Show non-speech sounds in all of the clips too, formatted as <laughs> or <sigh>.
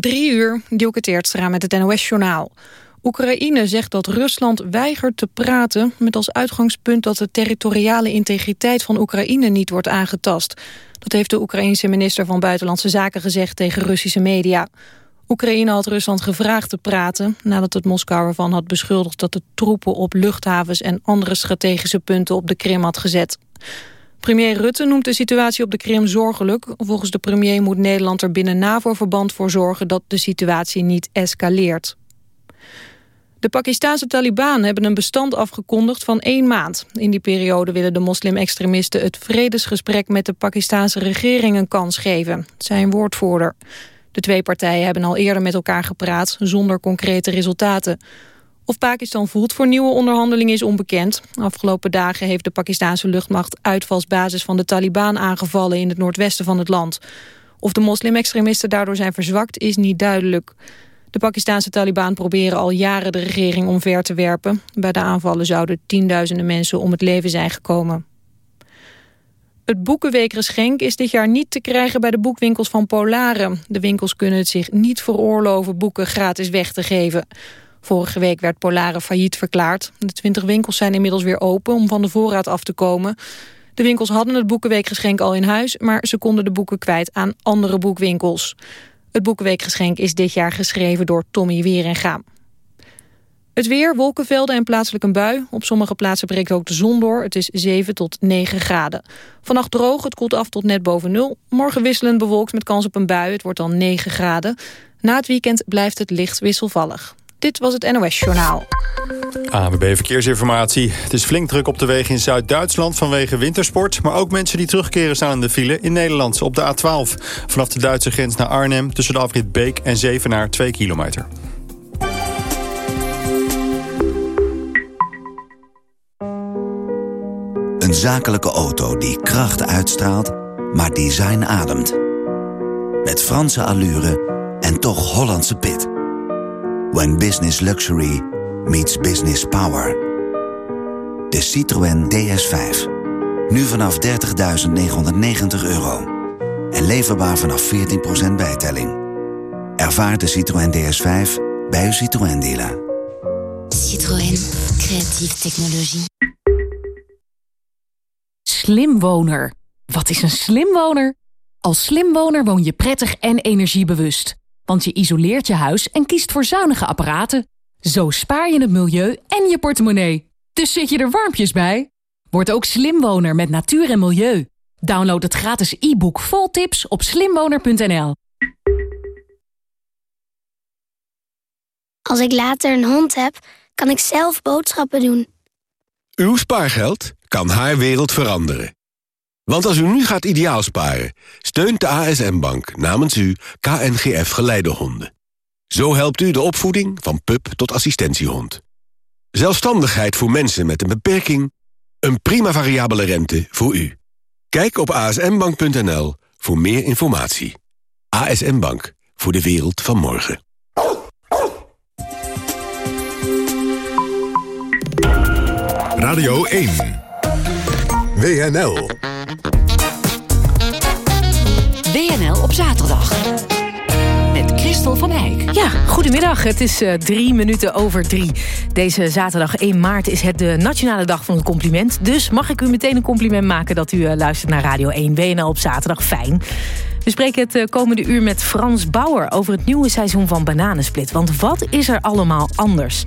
Drie uur, Dielke Teertstra met het NOS-journaal. Oekraïne zegt dat Rusland weigert te praten... met als uitgangspunt dat de territoriale integriteit van Oekraïne niet wordt aangetast. Dat heeft de Oekraïense minister van Buitenlandse Zaken gezegd tegen Russische media. Oekraïne had Rusland gevraagd te praten... nadat het Moskou ervan had beschuldigd dat de troepen op luchthavens... en andere strategische punten op de Krim had gezet. Premier Rutte noemt de situatie op de Krim zorgelijk. Volgens de premier moet Nederland er binnen NAVO-verband voor zorgen... dat de situatie niet escaleert. De Pakistanse Taliban hebben een bestand afgekondigd van één maand. In die periode willen de moslim-extremisten het vredesgesprek met de Pakistanse regering een kans geven, zijn woordvoerder. De twee partijen hebben al eerder met elkaar gepraat, zonder concrete resultaten. Of Pakistan voelt voor nieuwe onderhandelingen is onbekend. Afgelopen dagen heeft de Pakistanse luchtmacht uitvalsbasis van de Taliban aangevallen in het noordwesten van het land. Of de moslim-extremisten daardoor zijn verzwakt is niet duidelijk. De Pakistanse Taliban proberen al jaren de regering omver te werpen. Bij de aanvallen zouden tienduizenden mensen om het leven zijn gekomen. Het Boekenweekgeschenk is dit jaar niet te krijgen bij de boekwinkels van Polaren. De winkels kunnen het zich niet veroorloven boeken gratis weg te geven. Vorige week werd Polaren failliet verklaard. De twintig winkels zijn inmiddels weer open om van de voorraad af te komen. De winkels hadden het Boekenweekgeschenk al in huis... maar ze konden de boeken kwijt aan andere boekwinkels. Het Boekenweekgeschenk is dit jaar geschreven door Tommy Wieringa. Het weer, wolkenvelden en plaatselijk een bui. Op sommige plaatsen breekt ook de zon door. Het is 7 tot 9 graden. Vannacht droog, het koelt af tot net boven nul. Morgen wisselend bewolkt met kans op een bui. Het wordt dan 9 graden. Na het weekend blijft het licht wisselvallig. Dit was het NOS Journaal. AWB Verkeersinformatie. Het is flink druk op de wegen in Zuid-Duitsland vanwege wintersport. Maar ook mensen die terugkeren staan in de file in Nederland op de A12. Vanaf de Duitse grens naar Arnhem tussen de afrit Beek en Zevenaar 2 kilometer. Een zakelijke auto die kracht uitstraalt, maar design ademt. Met Franse allure en toch Hollandse pit. When business luxury meets business power. De Citroën DS5. Nu vanaf 30.990 euro. En leverbaar vanaf 14% bijtelling. Ervaar de Citroën DS5 bij uw Citroën dealer. Citroën. Creatieve technologie. Slimwoner. Wat is een slimwoner? Als slimwoner woon je prettig en energiebewust. Want je isoleert je huis en kiest voor zuinige apparaten. Zo spaar je het milieu en je portemonnee. Dus zit je er warmpjes bij? Word ook slimwoner met natuur en milieu. Download het gratis e-book vol tips op slimwoner.nl. Als ik later een hond heb, kan ik zelf boodschappen doen. Uw spaargeld kan haar wereld veranderen. Want als u nu gaat ideaal sparen, steunt de ASM-bank namens u KNGF Geleidehonden. Zo helpt u de opvoeding van pup tot assistentiehond. Zelfstandigheid voor mensen met een beperking. Een prima variabele rente voor u. Kijk op asmbank.nl voor meer informatie. ASM Bank, voor de wereld van morgen. Radio 1. WNL. WNL op zaterdag. Met Christel van Eyck. Ja, goedemiddag. Het is uh, drie minuten over drie. Deze zaterdag 1 maart is het de Nationale Dag van het Compliment. Dus mag ik u meteen een compliment maken dat u uh, luistert naar Radio 1 WNL op zaterdag. Fijn. We spreken het uh, komende uur met Frans Bauer over het nieuwe seizoen van Bananensplit. Want wat is er allemaal anders?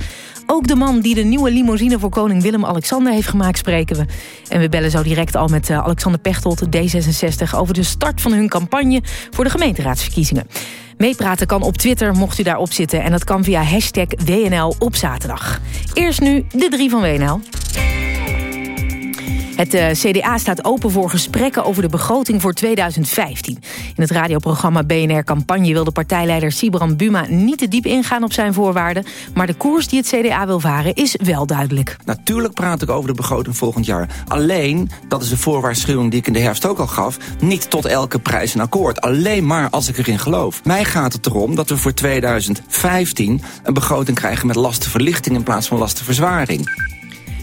Ook de man die de nieuwe limousine voor koning Willem-Alexander heeft gemaakt spreken we. En we bellen zo direct al met uh, Alexander Pechtold, D66... over de start van hun campagne voor de gemeenteraadsverkiezingen. Meepraten kan op Twitter, mocht u daarop zitten. En dat kan via hashtag WNL op zaterdag. Eerst nu de drie van WNL. Het uh, CDA staat open voor gesprekken over de begroting voor 2015. In het radioprogramma BNR Campagne wil de partijleider Sibram Buma niet te diep ingaan op zijn voorwaarden. Maar de koers die het CDA wil varen is wel duidelijk. Natuurlijk praat ik over de begroting volgend jaar. Alleen, dat is de voorwaarschuwing die ik in de herfst ook al gaf, niet tot elke prijs een akkoord. Alleen maar als ik erin geloof. Mij gaat het erom dat we voor 2015 een begroting krijgen met lastenverlichting in plaats van lastenverzwaring.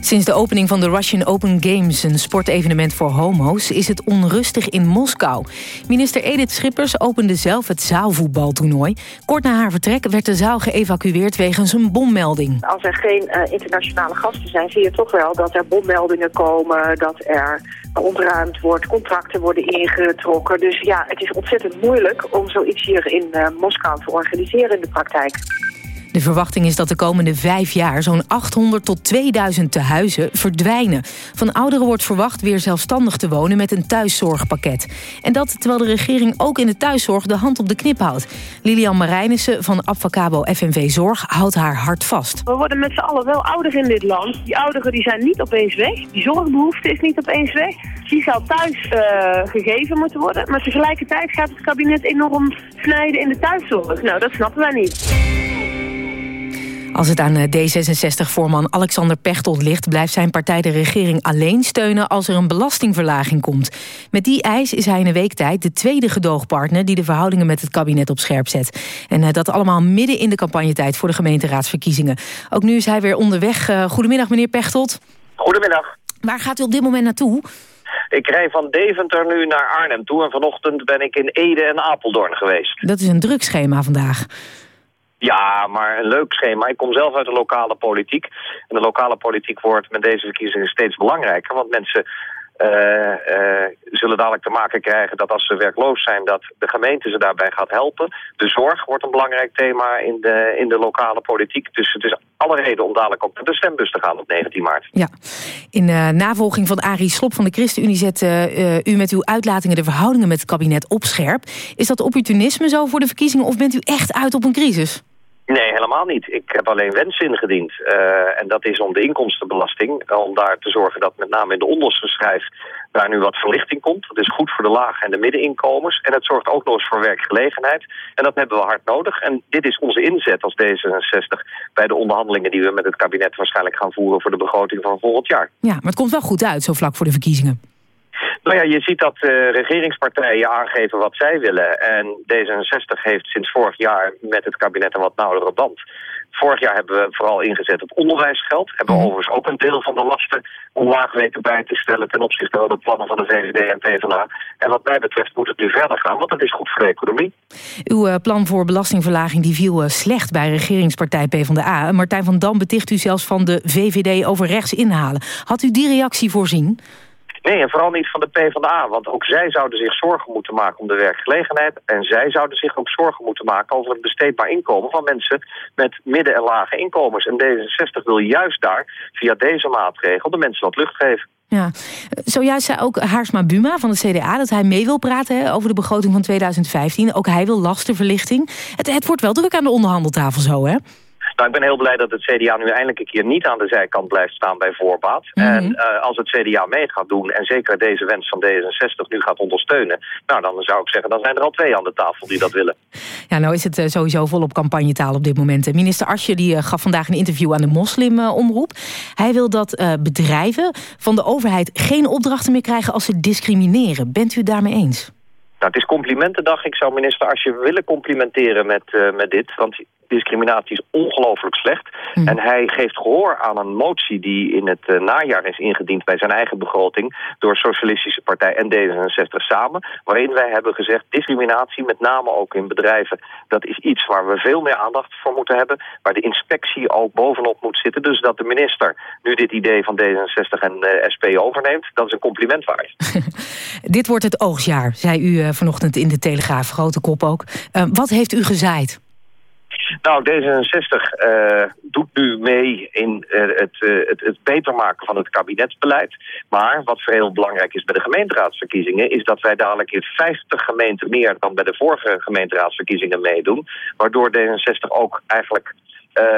Sinds de opening van de Russian Open Games, een sportevenement voor homo's, is het onrustig in Moskou. Minister Edith Schippers opende zelf het zaalvoetbaltoernooi. Kort na haar vertrek werd de zaal geëvacueerd wegens een bommelding. Als er geen uh, internationale gasten zijn, zie je toch wel dat er bommeldingen komen, dat er ontruimd wordt, contracten worden ingetrokken. Dus ja, het is ontzettend moeilijk om zoiets hier in uh, Moskou te organiseren in de praktijk. De verwachting is dat de komende vijf jaar zo'n 800 tot 2000 tehuizen verdwijnen. Van ouderen wordt verwacht weer zelfstandig te wonen met een thuiszorgpakket. En dat terwijl de regering ook in de thuiszorg de hand op de knip houdt. Lilian Marijnissen van Abfacabo FNV Zorg houdt haar hart vast. We worden met z'n allen wel ouder in dit land. Die ouderen die zijn niet opeens weg. Die zorgbehoefte is niet opeens weg. Die zal thuis uh, gegeven moeten worden. Maar tegelijkertijd gaat het kabinet enorm snijden in de thuiszorg. Nou, dat snappen wij niet. Als het aan D66-voorman Alexander Pechtold ligt... blijft zijn partij de regering alleen steunen als er een belastingverlaging komt. Met die eis is hij in een week tijd de tweede gedoogpartner... die de verhoudingen met het kabinet op scherp zet. En dat allemaal midden in de campagnetijd voor de gemeenteraadsverkiezingen. Ook nu is hij weer onderweg. Goedemiddag, meneer Pechtold. Goedemiddag. Waar gaat u op dit moment naartoe? Ik rij van Deventer nu naar Arnhem toe... en vanochtend ben ik in Ede en Apeldoorn geweest. Dat is een druk schema vandaag. Ja, maar een leuk schema. Ik kom zelf uit de lokale politiek. En de lokale politiek wordt met deze verkiezingen steeds belangrijker. Want mensen uh, uh, zullen dadelijk te maken krijgen dat als ze werkloos zijn... dat de gemeente ze daarbij gaat helpen. De zorg wordt een belangrijk thema in de, in de lokale politiek. Dus het is alle reden om dadelijk ook naar de stembus te gaan op 19 maart. Ja. In uh, navolging van Arie Slop van de ChristenUnie... zet u met uw uitlatingen de verhoudingen met het kabinet op scherp. Is dat opportunisme zo voor de verkiezingen... of bent u echt uit op een crisis? Nee, helemaal niet. Ik heb alleen wensen ingediend. Uh, en dat is om de inkomstenbelasting. Om daar te zorgen dat met name in de onderste schijf daar nu wat verlichting komt. Dat is goed voor de lage en de middeninkomens. En het zorgt ook nog eens voor werkgelegenheid. En dat hebben we hard nodig. En dit is onze inzet als D66 bij de onderhandelingen die we met het kabinet waarschijnlijk gaan voeren voor de begroting van volgend jaar. Ja, maar het komt wel goed uit zo vlak voor de verkiezingen. Nou ja, je ziet dat uh, regeringspartijen aangeven wat zij willen. En D66 heeft sinds vorig jaar met het kabinet een wat nauwere band. Vorig jaar hebben we vooral ingezet op onderwijsgeld. Hebben we mhm. overigens ook een deel van de lasten omlaag weten bij te stellen... ten opzichte van de plannen van de VVD en PvdA. En wat mij betreft moet het nu verder gaan, want dat is goed voor de economie. Uw uh, plan voor belastingverlaging die viel uh, slecht bij regeringspartij PvdA. Martijn van Dam beticht u zelfs van de VVD over rechts inhalen. Had u die reactie voorzien? Nee, en vooral niet van de PvdA. Want ook zij zouden zich zorgen moeten maken om de werkgelegenheid. En zij zouden zich ook zorgen moeten maken over het besteedbaar inkomen van mensen met midden- en lage inkomens. En D66 wil juist daar, via deze maatregel, de mensen wat lucht geven. Ja, zojuist zei ook Haarsma Buma van de CDA dat hij mee wil praten over de begroting van 2015. Ook hij wil lastenverlichting. Het, het wordt wel druk aan de onderhandeltafel zo, hè? Nou, ik ben heel blij dat het CDA nu eindelijk een keer niet aan de zijkant blijft staan bij voorbaat. Mhm. En uh, als het CDA mee gaat doen en zeker deze wens van D66 nu gaat ondersteunen... nou, dan zou ik zeggen, dan zijn er al twee aan de tafel die dat willen. Ja, nou is het uh, sowieso volop campagnetaal op dit moment. Minister Asje die, gaf vandaag een interview aan de moslimomroep. Hij wil dat bedrijven van de overheid geen opdrachten meer krijgen als ze discrimineren. Bent u het daarmee eens? Nou, het is complimentendag. Ik zou minister Asje willen complimenteren met, uh, met dit. Want discriminatie is ongelooflijk slecht. Mhm. En hij geeft gehoor aan een motie die in het uh, najaar is ingediend bij zijn eigen begroting door Socialistische Partij en D66 samen. Waarin wij hebben gezegd discriminatie, met name ook in bedrijven, dat is iets waar we veel meer aandacht voor moeten hebben. Waar de inspectie ook bovenop moet zitten. Dus dat de minister nu dit idee van D66 en uh, SP overneemt, dat is een compliment waard. <laughs> dit wordt het oogstjaar, zei u uh, vanochtend in de Telegraaf, grote kop ook. wat heeft u gezaaid? Nou, D66 uh, doet nu mee in uh, het, uh, het, het, beter maken van het kabinetsbeleid. Maar wat heel belangrijk is bij de gemeenteraadsverkiezingen... is dat wij dadelijk in 50 gemeenten meer dan bij de vorige gemeenteraadsverkiezingen meedoen. Waardoor D66 ook eigenlijk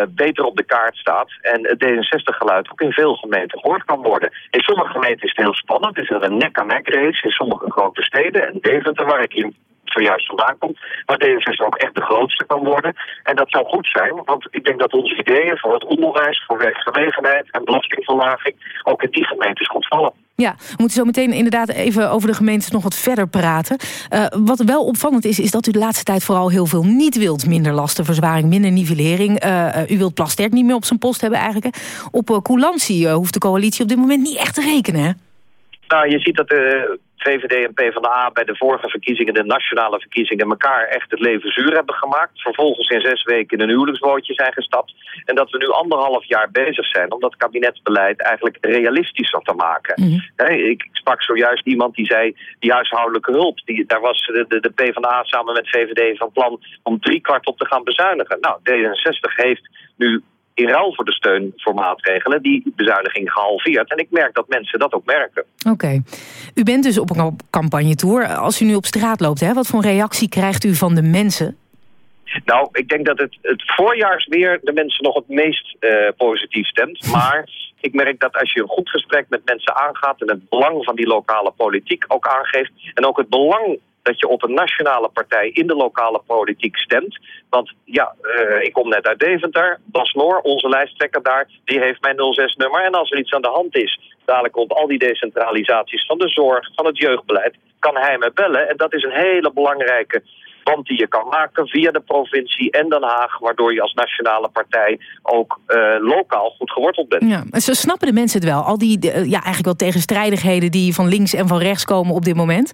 beter op de kaart staat. En het D66-geluid ook in veel gemeenten gehoord kan worden. In sommige gemeenten is het heel spannend. Is een nek-aan-nek race in sommige grote steden. En Deventer, waar ik in zojuist vandaan komt. Maar D66 ook echt de grootste kan worden. En dat zou goed zijn, want ik denk dat onze ideeën voor het onderwijs, voor werkgelegenheid en belastingverlaging ook in die gemeentes goed vallen. Ja, we moeten zo meteen inderdaad even over de gemeentes nog wat verder praten. Uh, wat wel opvallend is, is dat u de laatste tijd vooral heel veel niet wilt. Minder lastenverzwaring, minder nivellering. Uh, u wilt Plasterk niet meer op zijn post hebben eigenlijk. Op uh, coulantie hoeft de coalitie op dit moment niet echt te rekenen, hè? Nou, je ziet dat de VVD en PvdA bij de vorige verkiezingen, de nationale verkiezingen, elkaar echt het leven zuur hebben gemaakt. Vervolgens in zes weken in een huwelijksbootje zijn gestapt. En dat we nu anderhalf jaar bezig zijn om dat kabinetsbeleid eigenlijk realistischer te maken. Mhm. ik sprak zojuist iemand die zei, die huishoudelijke hulp, die, daar was de, de, de PvdA samen met VVD van plan om drie kwart op te gaan bezuinigen. Nou, D66 heeft nu in ruil voor de steun voor maatregelen die bezuiniging gehalveerd. En ik merk dat mensen dat ook merken. Oké. U bent dus op een campagnetour. Als u nu op straat loopt, hè, wat voor reactie krijgt u van de mensen? Nou, ik denk dat het, het voorjaarsweer de mensen nog het meest uh, positief stemt. <laughs> Maar ik merk dat als je een goed gesprek met mensen aangaat... en het belang van die lokale politiek ook aangeeft... en ook het belang dat je op een nationale partij in de lokale politiek stemt. Want ja, uh, ik kom net uit Deventer. Bas Noor, onze lijsttrekker daar, die heeft mijn 06-nummer. En als er iets aan de hand is, dadelijk op al die decentralisaties van de zorg, van het jeugdbeleid, kan hij me bellen. En dat is een hele belangrijke band die je kan maken via de provincie en Den Haag... waardoor je als nationale partij ook uh, lokaal goed geworteld bent. Ja, ze snappen de mensen het wel? Al die ja, eigenlijk wel tegenstrijdigheden die van links en van rechts komen op dit moment?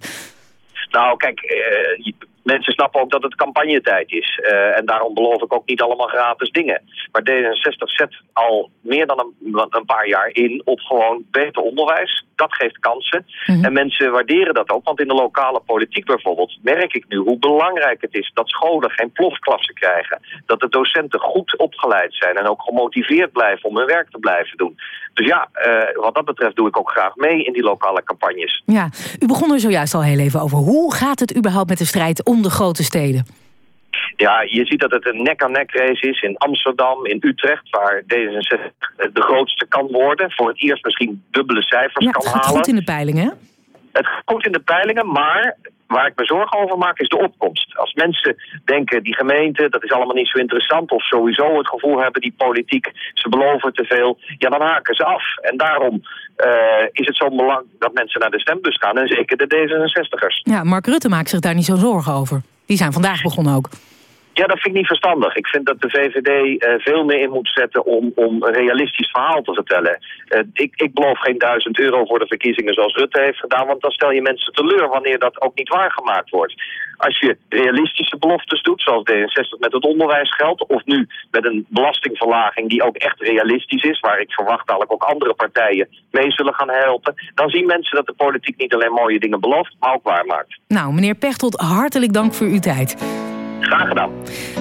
Nou, kijk, uh, mensen snappen ook dat het campagnetijd is. Uh, en daarom beloof ik ook niet allemaal gratis dingen. Maar D66 zet al meer dan een, een paar jaar in op gewoon beter onderwijs. Dat geeft kansen. Mhm. En mensen waarderen dat ook. Want in de lokale politiek bijvoorbeeld merk ik nu hoe belangrijk het is dat scholen geen plofklassen krijgen. Dat de docenten goed opgeleid zijn en ook gemotiveerd blijven om hun werk te blijven doen. Dus ja, uh, wat dat betreft doe ik ook graag mee in die lokale campagnes. Ja, u begon er zojuist al heel even over. Hoe gaat het überhaupt met de strijd om de grote steden? Ja, je ziet dat het een nek-aan-nek race is in Amsterdam, in Utrecht... waar D66 de grootste kan worden. Voor het eerst misschien dubbele cijfers ja, kan halen. Het gaat goed in de peilingen, Het gaat goed in de peilingen, maar waar ik me zorgen over maak is de opkomst. Als mensen denken, die gemeente, dat is allemaal niet zo interessant... of sowieso het gevoel hebben, die politiek, ze beloven te veel... ja, dan haken ze af. En daarom uh, is het zo belangrijk dat mensen naar de stembus gaan... en zeker de D66'ers. Ja, Mark Rutte maakt zich daar niet zo zorgen over. Die zijn vandaag begonnen ook. Ja, dat vind ik niet verstandig. Ik vind dat de VVD uh, veel meer in moet zetten om, om een realistisch verhaal te vertellen. Uh, ik, ik beloof geen duizend euro voor de verkiezingen zoals Rutte heeft gedaan, want dan stel je mensen teleur wanneer dat ook niet waargemaakt wordt. Als je realistische beloftes doet, zoals D66 met het onderwijs geldt, of nu met een belastingverlaging die ook echt realistisch is, waar ik verwacht dat ook andere partijen mee zullen gaan helpen, dan zien mensen dat de politiek niet alleen mooie dingen belooft, maar ook waarmaakt. Nou, meneer Pechtold, hartelijk dank voor uw tijd. Graag gedaan.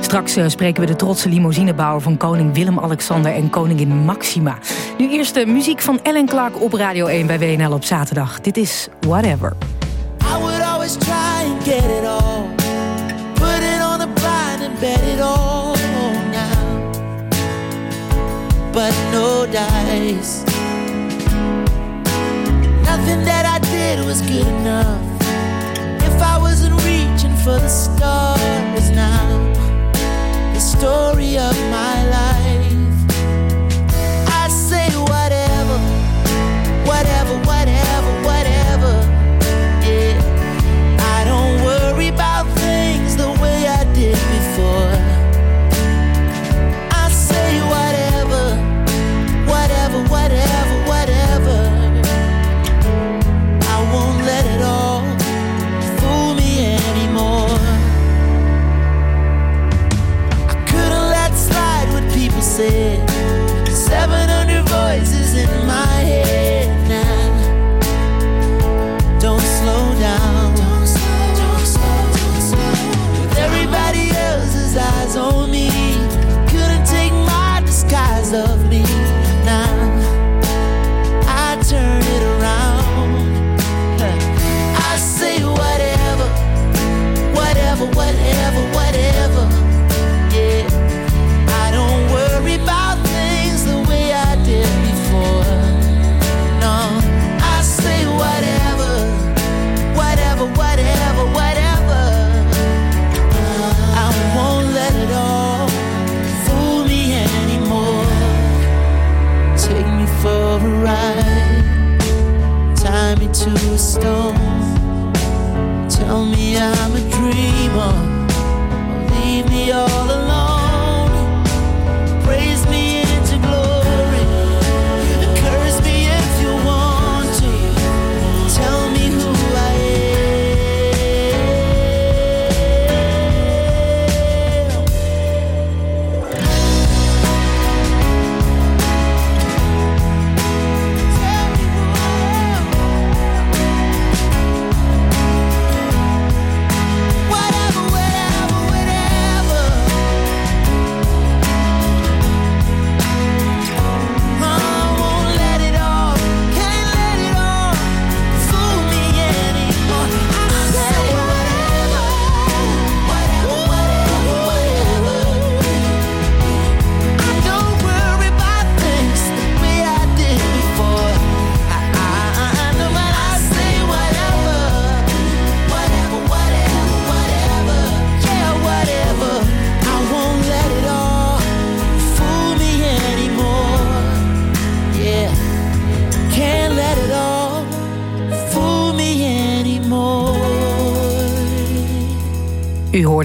Straks uh, spreken we de trotse limousinebouwer van koning Willem-Alexander en koningin Maxima. Nu eerst de muziek van Ellen Clark op Radio 1 bij WNL op zaterdag. Dit is Whatever. I would always try and get it all. Put it on the blind and bet it all now. But no dice. Nothing that I did was good enough. If I wasn't reaching for the stars now, the story of my life.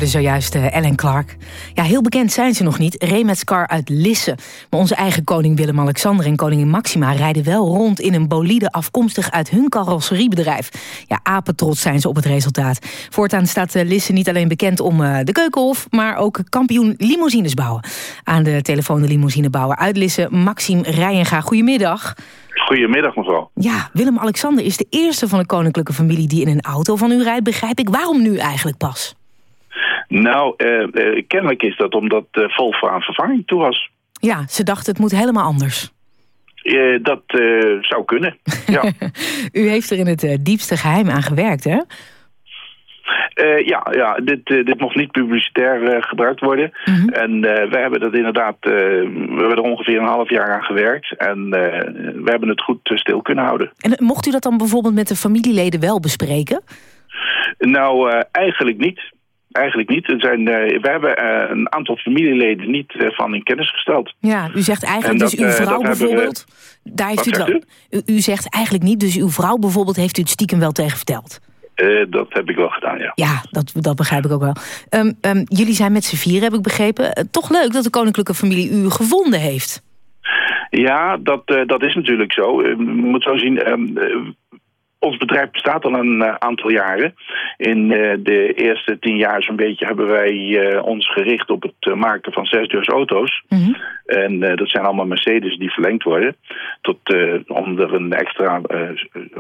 Zojuist uh, Ellen Clark. Ja, heel bekend zijn ze nog niet. Remetscar uit Lisse. Maar onze eigen koning Willem-Alexander en koningin Maxima... rijden wel rond in een bolide afkomstig uit hun carrosseriebedrijf. Ja, apetrots zijn ze op het resultaat. Voortaan staat uh, Lisse niet alleen bekend om uh, de keukenhof... maar ook kampioen limousines bouwen. Aan de telefoon de limousinebouwer uit Lisse, Maxime Rijenga. Goedemiddag. Goedemiddag, mevrouw. Ja, Willem-Alexander is de eerste van de koninklijke familie... die in een auto van u rijdt, begrijp ik. Waarom nu eigenlijk pas? Nou, uh, uh, kennelijk is dat omdat uh, Volvo aan vervanging toe was. Ja, ze dachten het moet helemaal anders. dat zou kunnen, <laughs> ja. u heeft er in het diepste geheim aan gewerkt, hè? Ja, ja dit, dit mocht niet publicitair gebruikt worden. Mm -hmm. En we hebben dat inderdaad, we hebben er ongeveer een half jaar aan gewerkt. En we hebben het goed stil kunnen houden. En mocht u dat dan bijvoorbeeld met de familieleden wel bespreken? Nou, eigenlijk niet. Eigenlijk niet. Er zijn, we hebben een aantal familieleden niet van in kennis gesteld. Ja, u zegt eigenlijk dat, dus uw vrouw bijvoorbeeld... We, daar heeft u, het wel, u, u zegt eigenlijk niet, dus uw vrouw bijvoorbeeld heeft u het stiekem wel tegen verteld? Uh, dat heb ik wel gedaan, ja. Ja, dat, dat begrijp ik ook wel. Um, um, jullie zijn met z'n vier, heb ik begrepen. Uh, toch leuk dat de koninklijke familie u gevonden heeft. Ja, dat, uh, dat is natuurlijk zo. Je moet zo zien, ehm, ons bedrijf bestaat al een uh, aantal jaren. In uh, de eerste tien jaar zo'n beetje hebben wij uh, ons gericht op het maken van zesdeurs auto's. Mm -hmm. En dat zijn allemaal Mercedes die verlengd worden. Tot, om er een extra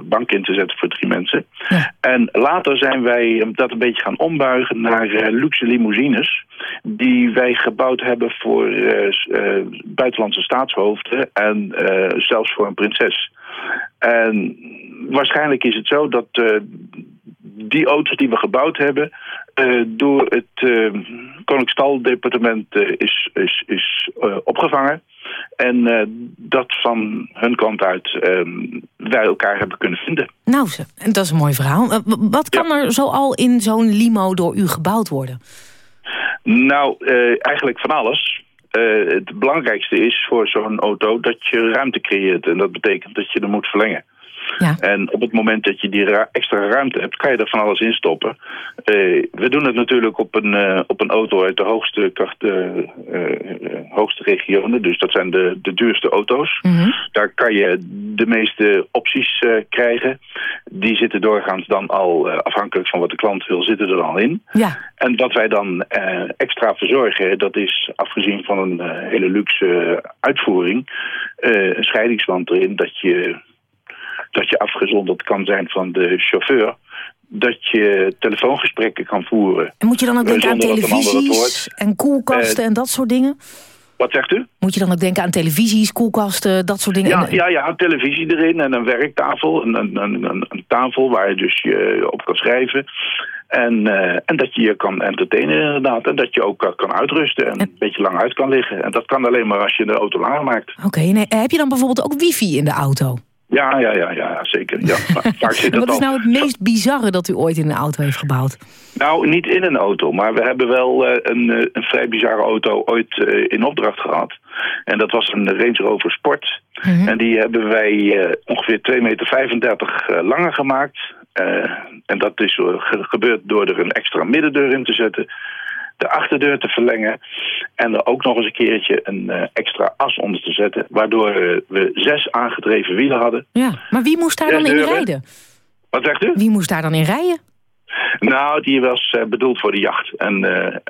bank in te zetten voor drie mensen. Ja. En later zijn wij dat een beetje gaan ombuigen naar luxe limousines. Die wij gebouwd hebben voor buitenlandse staatshoofden. En zelfs voor een prinses. En waarschijnlijk is het zo dat uh, die auto's die we gebouwd hebben... Uh, door het uh, Koninkstaaldepartement is, is, is opgevangen. En dat van hun kant uit wij elkaar hebben kunnen vinden. Nou, en dat is een mooi verhaal. wat kan ja. er zo al in zo'n limo door u gebouwd worden? Nou, eigenlijk van alles. Uh, het belangrijkste is voor zo'n auto dat je ruimte creëert. En dat betekent dat je hem moet verlengen. Ja. En op het moment dat je die ra extra ruimte hebt, kan je er van alles in stoppen. Uh, we doen het natuurlijk op een, uh, op een auto uit de hoogste, kracht, hoogste regionen. Dus dat zijn de, de duurste auto's. Mm -hmm. Daar kan je de meeste opties krijgen. Die zitten doorgaans dan al, afhankelijk van wat de klant wil, zitten er al in. Ja. En wat wij dan extra verzorgen, dat is afgezien van een hele luxe uitvoering... een scheidingswand erin dat je dat je afgezonderd kan zijn van de chauffeur dat je telefoongesprekken kan voeren. En moet je dan ook denken aan televisies en koelkasten uh, en dat soort dingen? Wat zegt u? Moet je dan ook denken aan televisies, koelkasten, dat soort dingen? Ja, ja, ja televisie erin en een werktafel. Een, een, een, een tafel waar je dus je op kan schrijven. En, uh, en dat je je kan entertainen inderdaad. En dat je ook kan uitrusten en, en, een beetje lang uit kan liggen. En dat kan alleen maar als je de auto langer maakt. Oké, okay, nee, heb je dan bijvoorbeeld ook wifi in de auto? Ja, ja, ja, ja zeker. Ja, vaak <laughs> zit Wat is al. nou het meest bizarre dat u ooit in een auto heeft gebouwd? Nou, niet in een auto, maar we hebben wel uh, een, een vrij bizarre auto ooit uh, in opdracht gehad. En dat was een Range Rover Sport. -hmm. En die hebben wij ongeveer 2,35 meter langer gemaakt. en dat is gebeurd door er een extra middendeur in te zetten de achterdeur te verlengen en er ook nog eens een keertje een uh, extra as onder te zetten, waardoor uh, we zes aangedreven wielen hadden. Ja, maar wie moest daar dan in rijden? Wat zegt u? Wie moest daar dan in rijden? Nou, die was uh, bedoeld voor de jacht en,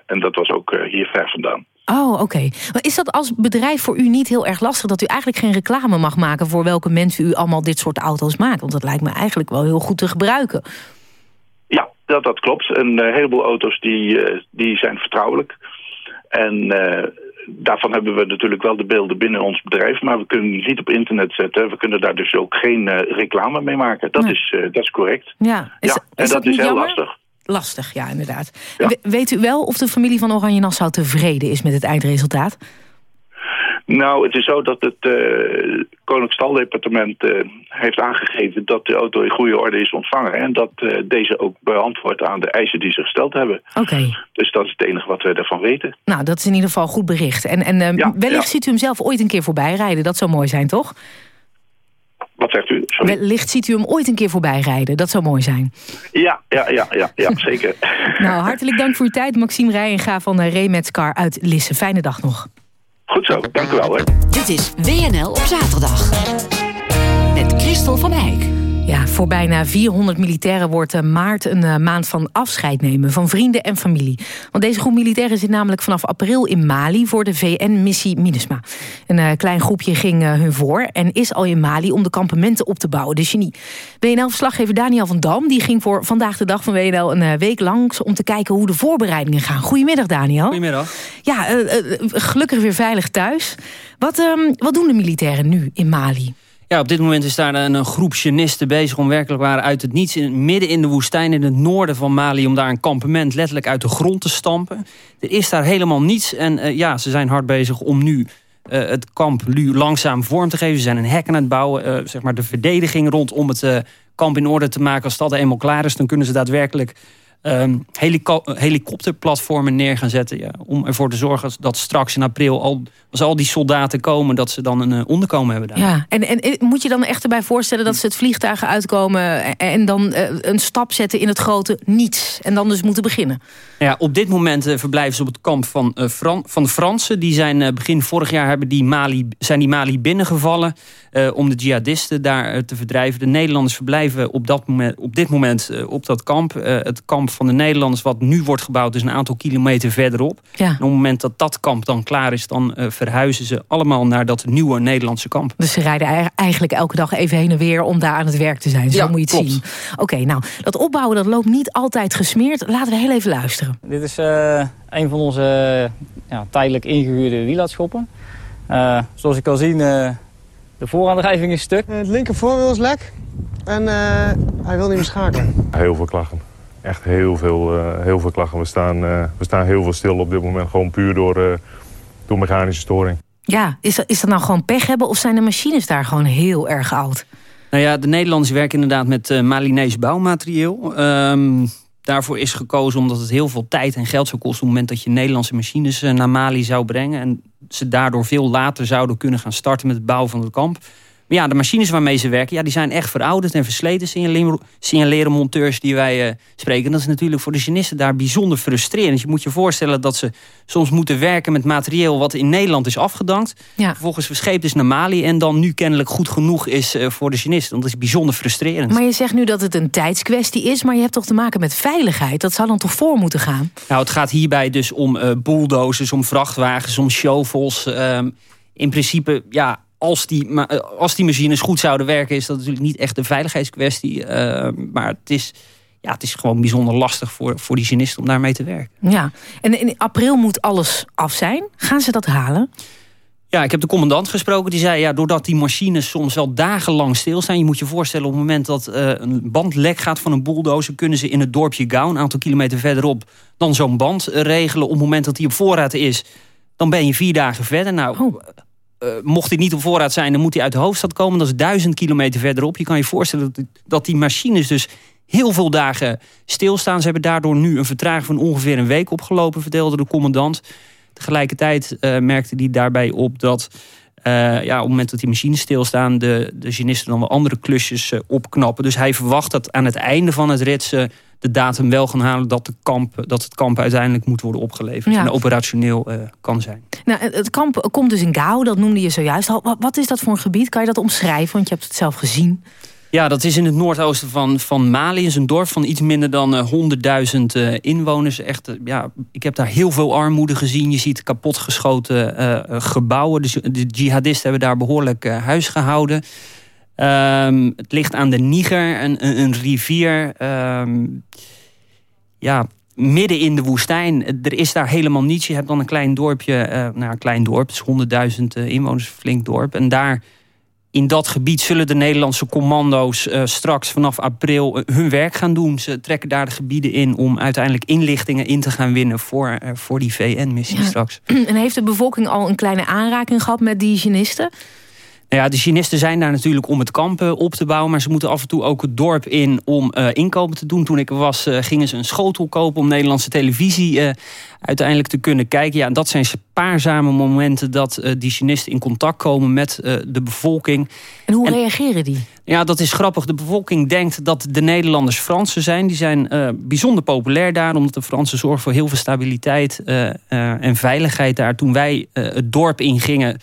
en dat was ook hier ver vandaan. Oh, oké. Okay. Maar is dat als bedrijf voor u niet heel erg lastig... dat u eigenlijk geen reclame mag maken... voor welke mensen u allemaal dit soort auto's maakt? Want dat lijkt me eigenlijk wel heel goed te gebruiken. Dat, dat klopt. Een uh, heleboel auto's die, uh, die zijn vertrouwelijk. En uh, daarvan hebben we natuurlijk wel de beelden binnen ons bedrijf... maar we kunnen die niet op internet zetten. We kunnen daar dus ook geen reclame mee maken. Dat, nee. is, dat is correct. Ja, is, ja. En is dat, dat is heel jammer? lastig. Lastig, ja, inderdaad. Ja. Weet u wel of de familie van Oranje Nassau tevreden is met het eindresultaat? Nou, het is zo dat het uh, Koninkstaaldepartement uh, heeft aangegeven dat de auto in goede orde is ontvangen. En dat uh, deze ook beantwoordt aan de eisen die ze gesteld hebben. Oké. Okay. Dus dat is het enige wat we daarvan weten. Nou, dat is in ieder geval goed bericht. En, en ja, wellicht ja. ziet u hem zelf ooit een keer voorbij rijden. Dat zou mooi zijn, toch? Wat zegt u? Sorry. Wellicht ziet u hem ooit een keer voorbij rijden. Dat zou mooi zijn. Ja, ja, ja, ja, ja <laughs> zeker. nou, hartelijk dank voor uw tijd. Maxime Rijenga van de Remetscar uit Lisse. Fijne dag nog. Goed zo, dank u wel. Dit is WNL op zaterdag. Met Christel van Eijk. Ja, voor bijna 400 militairen wordt uh, maart een uh, maand van afscheid nemen van vrienden en familie. Want deze groep militairen zit namelijk vanaf april in Mali voor de VN-missie MINUSMA. Een uh, klein groepje ging hun voor en is al in Mali om de kampementen op te bouwen, de genie. WNL-verslaggever Daniel van Dam die ging voor vandaag de dag van WNL een week langs om te kijken hoe de voorbereidingen gaan. Goedemiddag Daniel. Goedemiddag. Ja, gelukkig weer veilig thuis. Wat, ehm, wat doen de militairen nu in Mali? Ja, op dit moment is daar een, groep genisten bezig om werkelijk waar uit het niets... In, midden in de woestijn in het noorden van Mali... om daar een kampement letterlijk uit de grond te stampen. Er is daar helemaal niets en uh, ja, ze zijn hard bezig om nu... Uh, het kamp nu langzaam vorm te geven. Ze zijn een hek aan het bouwen. Uh, zeg maar de verdediging rondom het kamp in orde te maken. Als dat eenmaal klaar is, dan kunnen ze daadwerkelijk um, helikopterplatformen neer gaan zetten. Ja, om ervoor te zorgen dat straks in april, al, als al die soldaten komen, dat ze dan een uh, onderkomen hebben daar. Ja, en, en moet je dan echt erbij voorstellen dat ze het vliegtuigen uitkomen en dan uh, een stap zetten in het grote niets. En dan dus moeten beginnen? Ja, op dit moment uh, verblijven ze op het kamp van, Fran van de Fransen. Die zijn begin vorig jaar hebben die Mali, zijn die Mali binnengevallen om de jihadisten daar te verdrijven. De Nederlanders verblijven op, dat moment, op dit moment op dat kamp. het kamp van de Nederlanders, wat nu wordt gebouwd, is een aantal kilometer verderop. Ja. En op het moment dat dat kamp dan klaar is, dan uh, verhuizen ze allemaal naar dat nieuwe Nederlandse kamp. Dus ze rijden eigenlijk elke dag even heen en weer om daar aan het werk te zijn. Zo ja, moet je het zien. Oké, nou, dat opbouwen dat loopt niet altijd gesmeerd. Laten we heel even luisteren. Dit is uh, een van onze ja, tijdelijk ingehuurde wieladschoppen. Uh, zoals ik kan zien, de vooraandrijving is stuk. Het linker voorwiel is lek en hij wil niet meer schakelen. Heel veel klachten echt heel veel, uh, heel veel klachten. We staan, uh, we staan heel veel stil op dit moment. Gewoon puur door, uh, door mechanische storing. Ja, is dat, is dat nou gewoon pech hebben of zijn de machines daar gewoon heel erg oud? Nou ja, de Nederlanders werken inderdaad met uh, Malinees bouwmaterieel. Um, daarvoor is gekozen omdat het heel veel tijd en geld zou kosten... op het moment dat je Nederlandse machines naar Mali zou brengen. En ze daardoor veel later zouden kunnen gaan starten met het bouwen van het kamp. Maar ja, de machines waarmee ze werken, ja, die zijn echt verouderd en versleten. Signaleren, signaleren monteurs die wij uh, spreken. Dat is natuurlijk voor de genisten daar bijzonder frustrerend. Je moet je voorstellen dat ze soms moeten werken met materieel wat in Nederland is afgedankt. Ja. Vervolgens verscheept is naar Mali en dan nu kennelijk goed genoeg is uh, voor de genisten. Want dat is bijzonder frustrerend. Maar je zegt nu dat het een tijdskwestie is, maar je hebt toch te maken met veiligheid. Dat zou dan toch voor moeten gaan? Nou, het gaat hierbij dus om uh, bulldozers, om vrachtwagens, om shovels. Ehm, in principe, ja, als die, eh, als die machines goed zouden werken... is dat natuurlijk niet echt een veiligheidskwestie. Uh, maar het is, ja, het is gewoon bijzonder lastig voor, voor die genisten om daarmee te werken. Ja, en in april moet alles af zijn. Gaan ze dat halen? Ja, ik heb de commandant gesproken. Die zei, ja, doordat die machines soms wel dagenlang stilstaan... je moet je voorstellen, op het moment dat uh, een band lek gaat van een bulldozer... kunnen ze in het dorpje Gauw, een aantal kilometer verderop... dan zo'n band regelen. Op het moment dat die op voorraad is, dan ben je vier dagen verder. Nou, oh. Uh, mocht hij niet op voorraad zijn, dan moet hij uit de hoofdstad komen. Dat is duizend kilometer verderop. Je kan je voorstellen dat, die machines dus heel veel dagen stilstaan. Ze hebben daardoor nu een vertraging van ongeveer een week opgelopen, vertelde de commandant. Tegelijkertijd uh, merkte hij daarbij op dat uh, ja, op het moment dat die machines stilstaan, de, de genisten dan wel andere klusjes opknappen. Dus hij verwacht dat aan het einde van het rit ze de datum wel gaan halen dat, de kamp, dat het kamp uiteindelijk moet worden opgeleverd. En operationeel uh, kan zijn. Nou, het kamp komt dus in Gao, dat noemde je zojuist. Wat, wat is dat voor een gebied? Kan je dat omschrijven? Want je hebt het zelf gezien. Ja, dat is in het noordoosten van, van Mali. Is een dorp van iets minder dan 100.000 uh, inwoners. Echt, ja, ik heb daar heel veel armoede gezien. Je ziet kapotgeschoten gebouwen. Dus de jihadisten hebben daar behoorlijk huis gehouden. Um, het ligt aan de Niger, een, een, rivier. Um, ja, midden in de woestijn. Er is daar helemaal niets. Je hebt dan een klein dorpje, nou een klein dorp, dus 100.000 uh, inwoners, flink dorp. En daar, in dat gebied, zullen de Nederlandse commando's uh, straks vanaf april hun werk gaan doen. Ze trekken daar de gebieden in om uiteindelijk inlichtingen in te gaan winnen voor, voor die VN-missie ja. straks. <clears throat> En heeft de bevolking al een kleine aanraking gehad met die genisten? Nou ja, de Chinisten zijn daar natuurlijk om het kamp eh, op te bouwen... maar ze moeten af en toe ook het dorp in om uh, inkopen te doen. Toen ik was, uh, gingen ze een schotel kopen om Nederlandse televisie uiteindelijk te kunnen kijken. Ja, en dat zijn spaarzame momenten dat die Chinisten in contact komen met de bevolking. En hoe reageren die? Ja, dat is grappig. De bevolking denkt dat de Nederlanders Fransen zijn. Die zijn bijzonder populair daar, omdat de Fransen zorgen voor heel veel stabiliteit en veiligheid daar. Toen wij het dorp ingingen,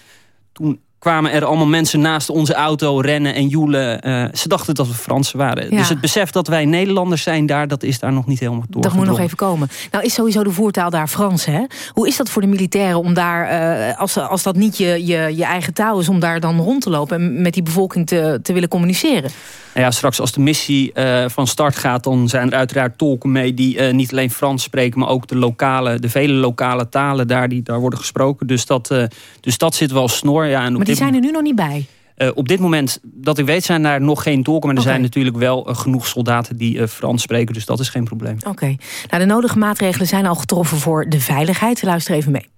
toen kwamen er allemaal mensen naast onze auto rennen en joelen. Uh, ze dachten dat we Fransen waren. Dus het besef dat wij Nederlanders zijn daar, dat is daar nog niet helemaal door. Dat moet nog even komen. Nou is sowieso de voertaal daar Frans, hè? Hoe is dat voor de militairen om daar, uh, als, als dat niet je, je, je eigen taal is... om daar dan rond te lopen en met die bevolking te, te willen communiceren? Nou ja, straks als de missie uh, van start gaat... dan zijn er uiteraard tolken mee die uh, niet alleen Frans spreken... maar ook de, lokale, de vele lokale talen daar die daar worden gesproken. Dus dat, uh, dus dat zit wel snor. Ja, en maar die zijn er nu nog niet bij? Uh, op dit moment, dat ik weet, zijn daar nog geen tolken. Maar er okay. zijn natuurlijk wel uh, genoeg soldaten die uh, Frans spreken. Dus dat is geen probleem. Oké. Okay. Nou, de nodige maatregelen zijn al getroffen voor de veiligheid. Luister even mee.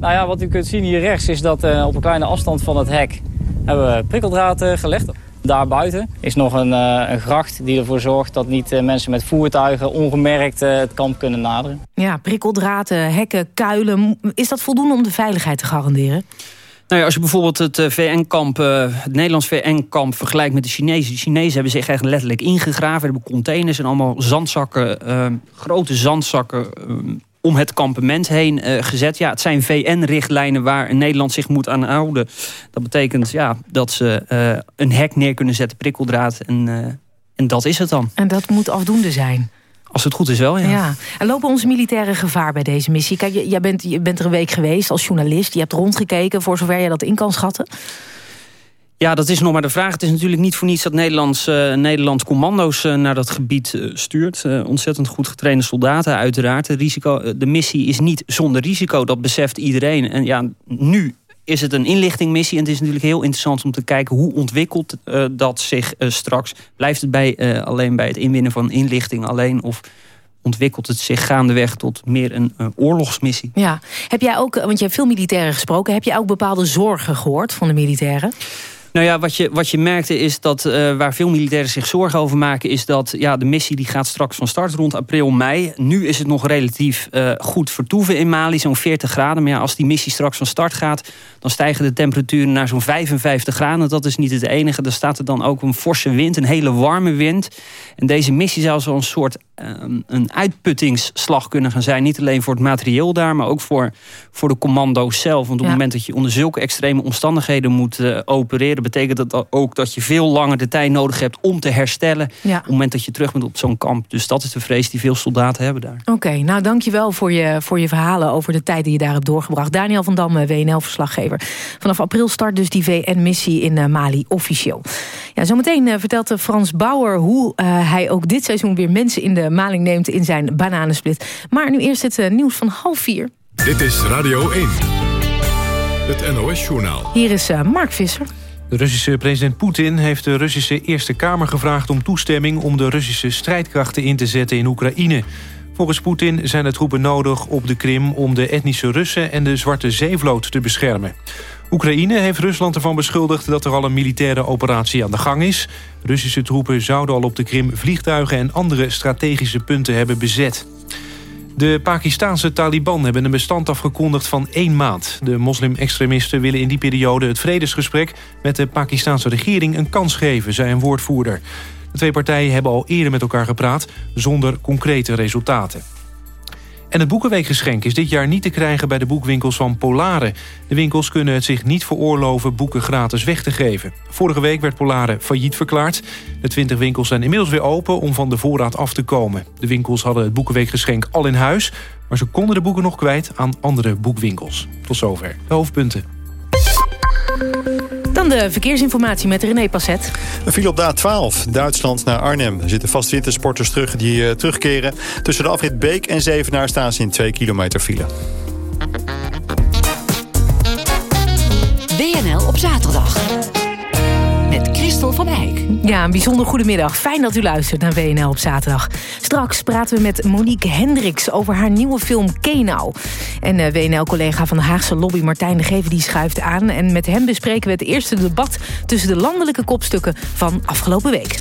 Nou ja, wat u kunt zien hier rechts is dat op een kleine afstand van het hek... hebben we prikkeldraad gelegd. Daarbuiten is nog een, uh, een, gracht die ervoor zorgt dat niet uh, mensen met voertuigen ongemerkt uh, het kamp kunnen naderen. Ja, prikkeldraden, hekken, kuilen. Is dat voldoende om de veiligheid te garanderen? Nou ja, als je bijvoorbeeld het VN-kamp, het Nederlands VN-kamp vergelijkt met de Chinezen. De Chinezen hebben zich echt letterlijk ingegraven. hebben containers en allemaal zandzakken, grote zandzakken om het kampement heen uh, gezet. Ja, het zijn VN-richtlijnen waar Nederland zich moet aan houden. Dat betekent ja, dat ze uh, een hek neer kunnen zetten, prikkeldraad. En, uh, en dat is het dan. En dat moet afdoende zijn. Als het goed is wel, ja. ja. En lopen onze militairen gevaar bij deze missie? Kijk, jij bent, je bent er een week geweest als journalist. Je hebt rondgekeken voor zover je dat in kan schatten. Ja, dat is nog maar de vraag. Het is natuurlijk niet voor niets dat Nederlands, uh, Nederland commando's uh, naar dat gebied uh, stuurt. ontzettend goed getrainde soldaten uiteraard. De, risico, de missie is niet zonder risico, dat beseft iedereen. En ja, nu is het een inlichtingmissie. En het is natuurlijk heel interessant om te kijken hoe ontwikkelt dat zich straks. Blijft het bij, alleen bij het inwinnen van inlichting alleen of ontwikkelt het zich gaandeweg tot meer een oorlogsmissie. Ja, heb jij ook, want je hebt veel militairen gesproken, heb je ook bepaalde zorgen gehoord van de militairen? Nou ja, wat je, wat je merkte is dat uh, waar veel militairen zich zorgen over maken... is dat ja, de missie die gaat straks van start rond april, mei. Nu is het nog relatief uh, goed vertoeven in Mali, zo'n 40 graden. Maar ja, als die missie straks van start gaat... dan stijgen de temperaturen naar zo'n 55 graden. Dat is niet het enige. Er staat er dan ook een forse wind, een hele warme wind. En deze missie zou zo'n soort een uitputtingsslag kunnen gaan zijn. Niet alleen voor het materieel daar, maar ook voor, voor de commando's zelf. Want op het moment dat je onder zulke extreme omstandigheden moet uh, opereren betekent dat ook dat je veel langer de tijd nodig hebt om te herstellen. Ja. Op het moment dat je terug bent op zo'n kamp. Dus dat is de vrees die veel soldaten hebben daar. Oké, okay, nou dankjewel voor je, voor je verhalen over de tijd die je daar hebt doorgebracht. Daniel van Damme, WNL-verslaggever. Vanaf april start dus die VN-missie in uh, Mali officieel. Ja, zometeen uh, vertelt Frans Bauer hoe uh, hij ook dit seizoen weer mensen in de maling neemt in zijn bananensplit. Maar nu eerst het nieuws van half vier. Dit is Radio 1. Het NOS-journaal. Hier is Mark Visser. De Russische president Poetin heeft de Russische Eerste Kamer gevraagd... om toestemming om de Russische strijdkrachten in te zetten in Oekraïne. Volgens Poetin zijn er troepen nodig op de Krim... om de etnische Russen en de Zwarte Zeevloot te beschermen. Oekraïne heeft Rusland ervan beschuldigd dat er al een militaire operatie aan de gang is. Russische troepen zouden al op de Krim vliegtuigen en andere strategische punten hebben bezet. De Pakistanse Taliban hebben een bestand afgekondigd van één maand. De moslim-extremisten willen in die periode het vredesgesprek... met de Pakistanse regering een kans geven, zei een woordvoerder. De twee partijen hebben al eerder met elkaar gepraat... zonder concrete resultaten. En het Boekenweekgeschenk is dit jaar niet te krijgen bij de boekwinkels van Polare. De winkels kunnen het zich niet veroorloven boeken gratis weg te geven. Vorige week werd Polare failliet verklaard. De 20 winkels zijn inmiddels weer open om van de voorraad af te komen. De winkels hadden het Boekenweekgeschenk al in huis... maar ze konden de boeken nog kwijt aan andere boekwinkels. Tot zover de hoofdpunten. Dan de verkeersinformatie met René Passet. Een file op de A12, Duitsland naar Arnhem. Er zitten vast wintersporters terug die uh, terugkeren. Tussen de afrit Beek en Zevenaar staan ze in 2 kilometer file. WNL op zaterdag. Ja, een bijzonder goedemiddag. Fijn dat u luistert naar WNL op zaterdag. Straks praten we met Monique Hendricks over haar nieuwe film Kenau. En uh, WNL-collega van de Haagse lobby Martijn de Geven die schuift aan. En met hem bespreken we het eerste debat tussen de landelijke kopstukken van afgelopen week.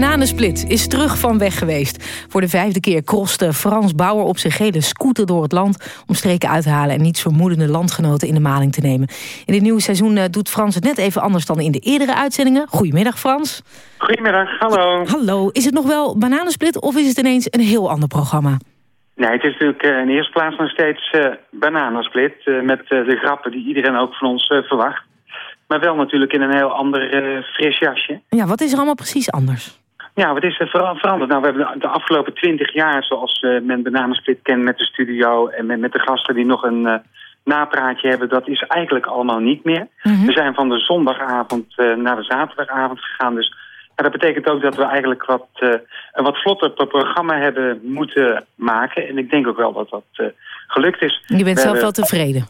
Bananensplit is terug van weg geweest. Voor de vijfde keer kroste Frans Bauer op zijn gele scooter door het land... om streken uit te halen en niets vermoedende landgenoten in de maling te nemen. In dit nieuwe seizoen eh, doet Frans het net even anders dan in de eerdere uitzendingen. Goedemiddag Frans. Goedemiddag, hallo. Hallo, is het nog wel Bananensplit of is het ineens een heel ander programma? Nee, het is natuurlijk uh, in eerste plaats nog steeds uh, Bananensplit... met de grappen die iedereen ook van ons verwacht. Maar wel natuurlijk in een heel ander uh, fris jasje. Ja, wat is er allemaal precies anders? Ja, wat is er veranderd? Nou, we hebben de afgelopen twintig jaar, zoals uh, men Bananensplit kent met de studio... en met, met de gasten die nog een uh, napraatje hebben, dat is eigenlijk allemaal niet meer. Mm -hmm. We zijn van de zondagavond naar de zaterdagavond gegaan. Dus dat betekent ook dat we eigenlijk wat, een wat vlotter programma hebben moeten maken. En ik denk ook wel dat dat gelukt is. Je bent we zelf wel tevreden?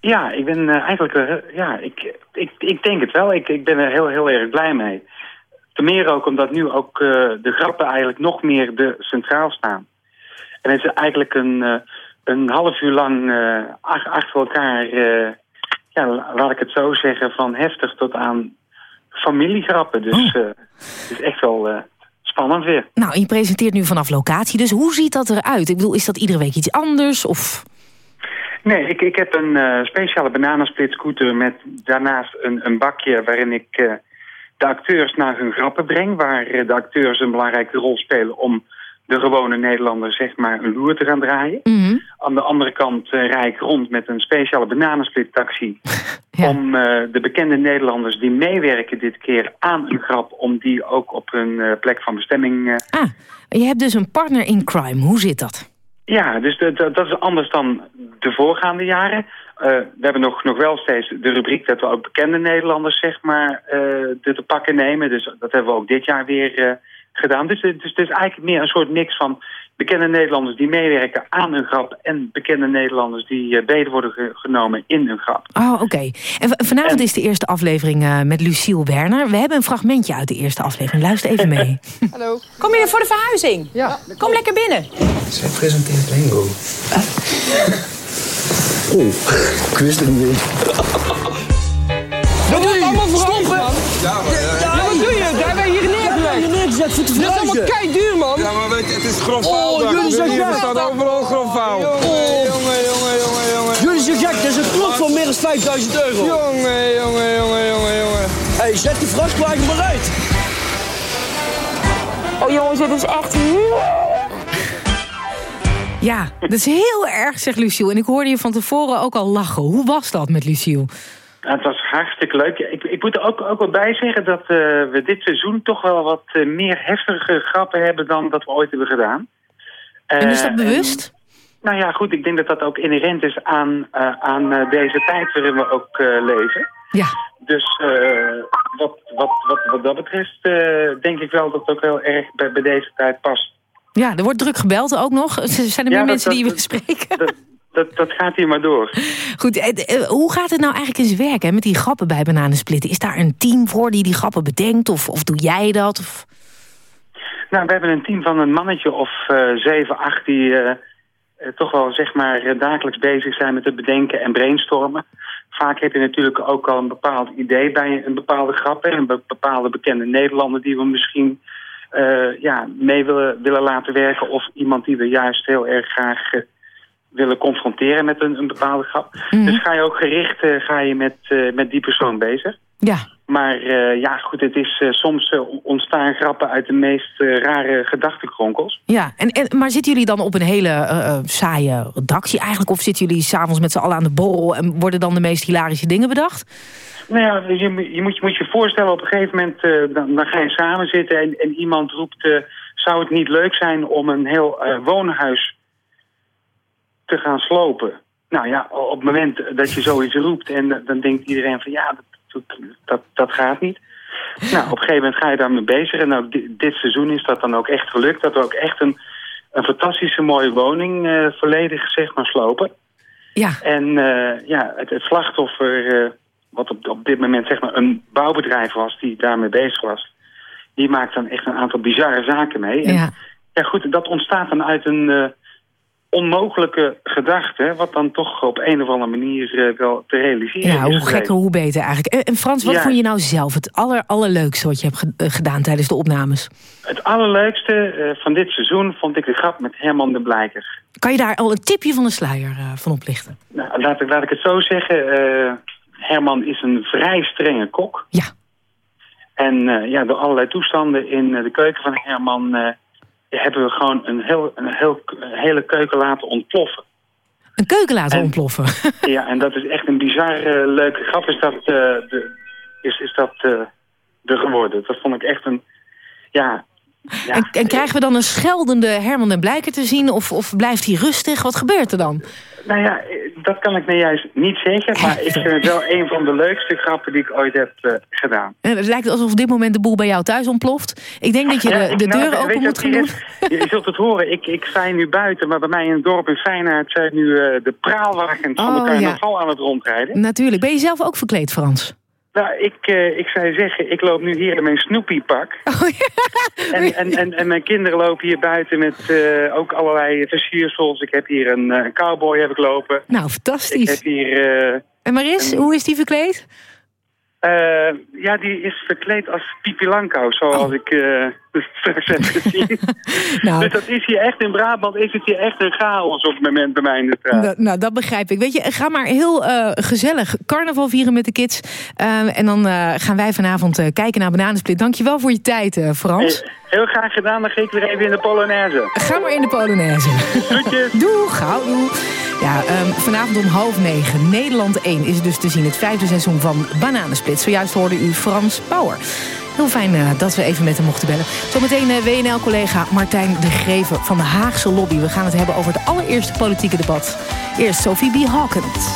Ja, ik ben eigenlijk, ja, ik, ik, ik denk het wel. Ik, ik ben er heel, heel erg blij mee. Ten meer ook omdat nu ook uh, de grappen eigenlijk nog meer de centraal staan. En het is eigenlijk een, een half uur lang ach, achter elkaar, ja, laat ik het zo zeggen, van heftig tot aan familiegrappen. Dus oh. het is echt wel spannend weer. Nou, je presenteert nu vanaf locatie, dus hoe ziet dat eruit? Ik bedoel, is dat iedere week iets anders of... Nee, ik, ik heb een uh, speciale bananensplit scooter met daarnaast een, een bakje waarin ik uh, de acteurs naar hun grappen breng. Waar uh, de acteurs een belangrijke rol spelen om de gewone Nederlander zeg maar een loer te gaan draaien. Mm -hmm. Aan de andere kant rijd ik rond met een speciale bananensplit taxi. <laughs> ja. Om de bekende Nederlanders die meewerken dit keer aan een grap, om die ook op hun plek van bestemming... ah, je hebt dus een partner in crime. Hoe zit dat? Ja, dus dat is anders dan de voorgaande jaren. Uh, we hebben nog, nog wel steeds de rubriek dat we ook bekende Nederlanders zeg maar, uh, te pakken nemen. Dus dat hebben we ook dit jaar weer uh, gedaan. Dus, dus het is eigenlijk meer een soort mix van bekende Nederlanders die meewerken aan een grap... en bekende Nederlanders die beter worden ge genomen in een grap. Oh, oké. Okay. En vanavond en... is de eerste aflevering met Luciel Werner. We hebben een fragmentje uit de eerste aflevering. Luister even mee. <laughs> Hallo. Kom je voor de verhuizing? Ja. Kom lekker binnen. Zij presenteert Lingo. <laughs> Oh, ik wist het niet meer. Wat doe je? allemaal verhogen. Ja, maar... Ja, wat doe je? Daar ben je hier neergelegd. Je neergezet voor te Dat is allemaal kei duur, man. Ja, maar weet je, het is grof vuil. Oh, jullie zijn gek. Er staat overal grof vuil. Oh. Jongen, jongen, jongen, jongen. Jullie zijn gek. Dat is een klok van meer dan 5000 euro. Jongen, jongen, jongen, jongen, jongen. Hé, hey, zet die vrachtwagen maar uit. Oh jongens, dit is echt heel ja, dat is heel erg, zegt Luciel. En ik hoorde je van tevoren ook al lachen. Hoe was dat met Luciel? het was hartstikke leuk. Ik, ik moet er ook, ook wel bij zeggen dat uh, we dit seizoen toch wel wat uh, meer heftige grappen hebben dan dat we ooit hebben gedaan. Uh, en is dat bewust? En, nou ja, goed. Ik denk dat dat ook inherent is aan, aan deze tijd waarin we ook leven. Ja. Dus wat, wat, wat, wat dat betreft denk ik wel dat het ook heel erg bij, bij deze tijd past. Ja, er wordt druk gebeld ook nog. <laughs> Zijn er ja, meer mensen dat, die willen spreken? Dat, dat, dat, gaat hier maar door. <laughs> Goed, hoe gaat het nou eigenlijk in zijn werk hè, met die grappen bij Bananensplitten? Is daar een team voor die die grappen bedenkt? Of, of doe jij dat? Of... Nou, we hebben een team van een mannetje of uh, zeven, acht... die uh, toch wel zeg maar dagelijks bezig zijn met het bedenken en brainstormen. Vaak heb je natuurlijk ook al een bepaald idee bij een bepaalde grap. Hè, een bepaalde bekende Nederlander die we misschien... Uh, ja, mee willen, willen laten werken. Of iemand die we juist heel erg graag uh, willen confronteren met een, een bepaalde grap. Mm -hmm. Dus ga je ook gericht uh, ga je met, met die persoon bezig. Ja. Maar ja, goed, het is soms ontstaan grappen uit de meest rare gedachtenkronkels. Ja, en, en, maar zitten jullie dan op een hele saaie redactie eigenlijk? Of zitten jullie s'avonds met z'n allen aan de borrel... en worden dan de meest hilarische dingen bedacht? Nou ja, je, je, moet, je moet je voorstellen, op een gegeven moment dan, dan, ga je samen zitten en, en iemand roept... Zou het niet leuk zijn om een heel woonhuis te gaan slopen? Nou ja, op het moment dat je zoiets roept en dan denkt iedereen van ja, dat, dat, dat gaat niet. Nou, op een gegeven moment ga je daarmee bezig en ook dit, dit seizoen is dat dan ook echt gelukt. Dat we ook echt een, een fantastische mooie woning volledig zeg maar slopen. Ja. En eh, ja, het, het slachtoffer, eh, wat op, op dit moment zeg maar een bouwbedrijf was die daarmee bezig was, die maakt dan echt een aantal bizarre zaken mee. En, Ja. ja goed, dat ontstaat dan uit een eh, onmogelijke gedachte, wat dan toch op een of andere manier eh, wel te realiseren Ja, is hoe gekker, hoe beter eigenlijk. En, Frans, wat Ja. vond je nou zelf het aller, allerleukste wat je hebt eh, gedaan tijdens de opnames? Het allerleukste eh, van dit seizoen vond ik de grap met Herman de Blijker. Kan je daar al een tipje van de sluier van oplichten? Nou, laat, ik, laat ik het zo zeggen. Herman is een vrij strenge kok. Ja. En ja, door allerlei toestanden in de keuken van Herman... hebben we gewoon een, heel, een, heel, een hele keuken laten ontploffen. Een keuken laten ontploffen. <laughs> ja, en dat is echt een bizarre leuke grap. Is dat, eh, de, is, is dat eh, er geworden. Dat vond ik echt een... Ja, ja, En, en krijgen we dan een scheldende Herman en Blijker te zien? Of, of blijft hij rustig? Wat gebeurt er dan? Nou ja, eh, dat kan ik nou juist niet zeggen. Maar ik vind het wel een van de leukste grappen die ik ooit heb eh, gedaan. En Het lijkt alsof op dit moment de boel bij jou thuis ontploft. Ik denk dat je Ja, de, de nou, deuren open moet gaan doen. <laughs> Je, zult het horen, ik, ik sta nu buiten, maar bij mij in het dorp in Feyenaard zijn nu eh, de praalwagens van de Oh, ja. carnaval aan het rondrijden. Natuurlijk. Ben je zelf ook verkleed, Frans? Nou, ik, eh, ik zou zeggen, ik loop nu hier in mijn Snoopy-pak. <laughs> Oh, en, en, en, en mijn kinderen lopen hier buiten met eh, ook allerlei versiersels. Ik heb hier een eh, cowboy heb ik lopen. Nou, Ik fantastisch. heb hier... En Maris, hoe is die verkleed? ja, die is verkleed als Pipi Langkous, zoals ik eh, <laughs> straks gezien. Nou. Dus dat is hier echt in Brabant, is het hier echt een chaos op het moment bij mij in de straat. Nou, nou, dat begrijp ik. Weet je, ga maar heel eh, gezellig carnaval vieren met de kids. Eh, en dan eh, gaan wij vanavond kijken naar Bananensplit. Dankjewel voor je tijd, Frans. Hey, heel graag gedaan, dan ga ik weer even in de Polonaise. Ga maar in de Polonaise. Groetjes. <laughs> Doeg, hou doe. Ja, ehm, vanavond om half negen. Nederland 1 is dus te zien. Het vijfde seizoen van Bananensplit. Zojuist hoorde u Frans Bauer. Heel fijn eh, dat we even met hem mochten bellen. Zometeen eh, WNL-collega Martijn de Greven van de Haagse Lobby. We gaan het hebben over het allereerste politieke debat. Eerst Sophie B. Hawkins.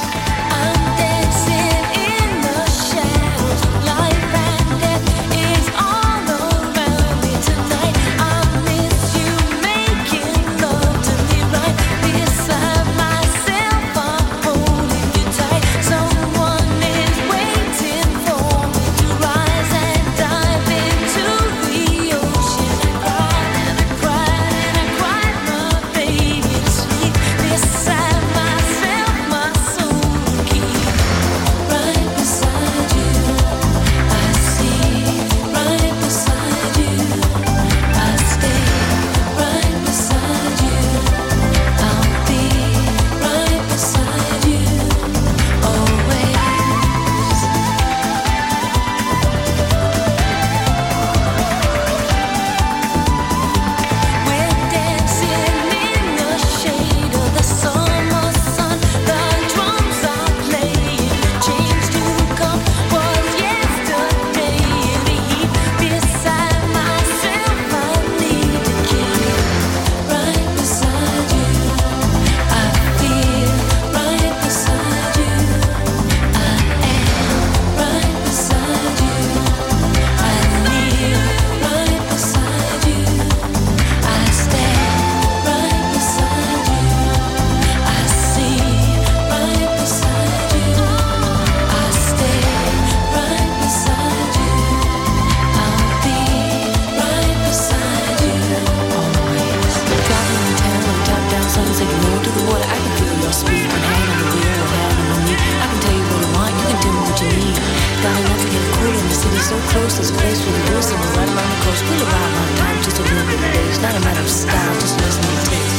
So close, there's a place for the wisdom right along the coast. We'll arrive on time, just a little bit late. It's not a matter of style, just listen to taste.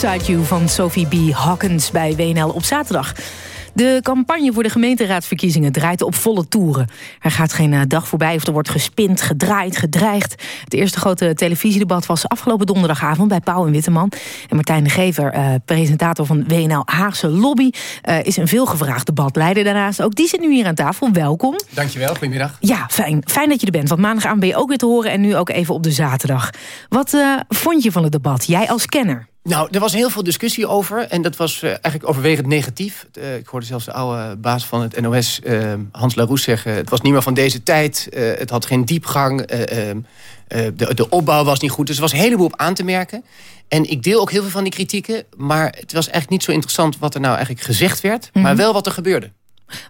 You van Sophie B. Hawkins bij WNL op zaterdag. De campagne voor de gemeenteraadsverkiezingen draait op volle toeren. Er gaat geen eh, dag voorbij of er wordt gespind, gedraaid, gedreigd. Het eerste grote televisiedebat was afgelopen donderdagavond bij Pauw en Witteman. En Martijn de Gever, eh, presentator van WNL Haagse Lobby... eh, is een veelgevraagd debatleider daarnaast. Ook die zit nu hier aan tafel. Welkom. Dankjewel, goedemiddag. Ja, fijn. Fijn dat je er bent. Want maandagavond ben je ook weer te horen en nu ook even op de zaterdag. Wat eh, vond je van het debat, jij als kenner? Nou, er was heel veel discussie over. En dat was eh, eigenlijk overwegend negatief. Eh, ik hoorde zelfs de oude baas van het NOS, eh, Hans Laroes, zeggen... het was niet meer van deze tijd. het had geen diepgang. eh, eh, eh, de, de opbouw was niet goed. Dus er was een heleboel op aan te merken. En ik deel ook heel veel van die kritieken. Maar het was eigenlijk niet zo interessant wat er nou eigenlijk gezegd werd. Maar wel wat er gebeurde.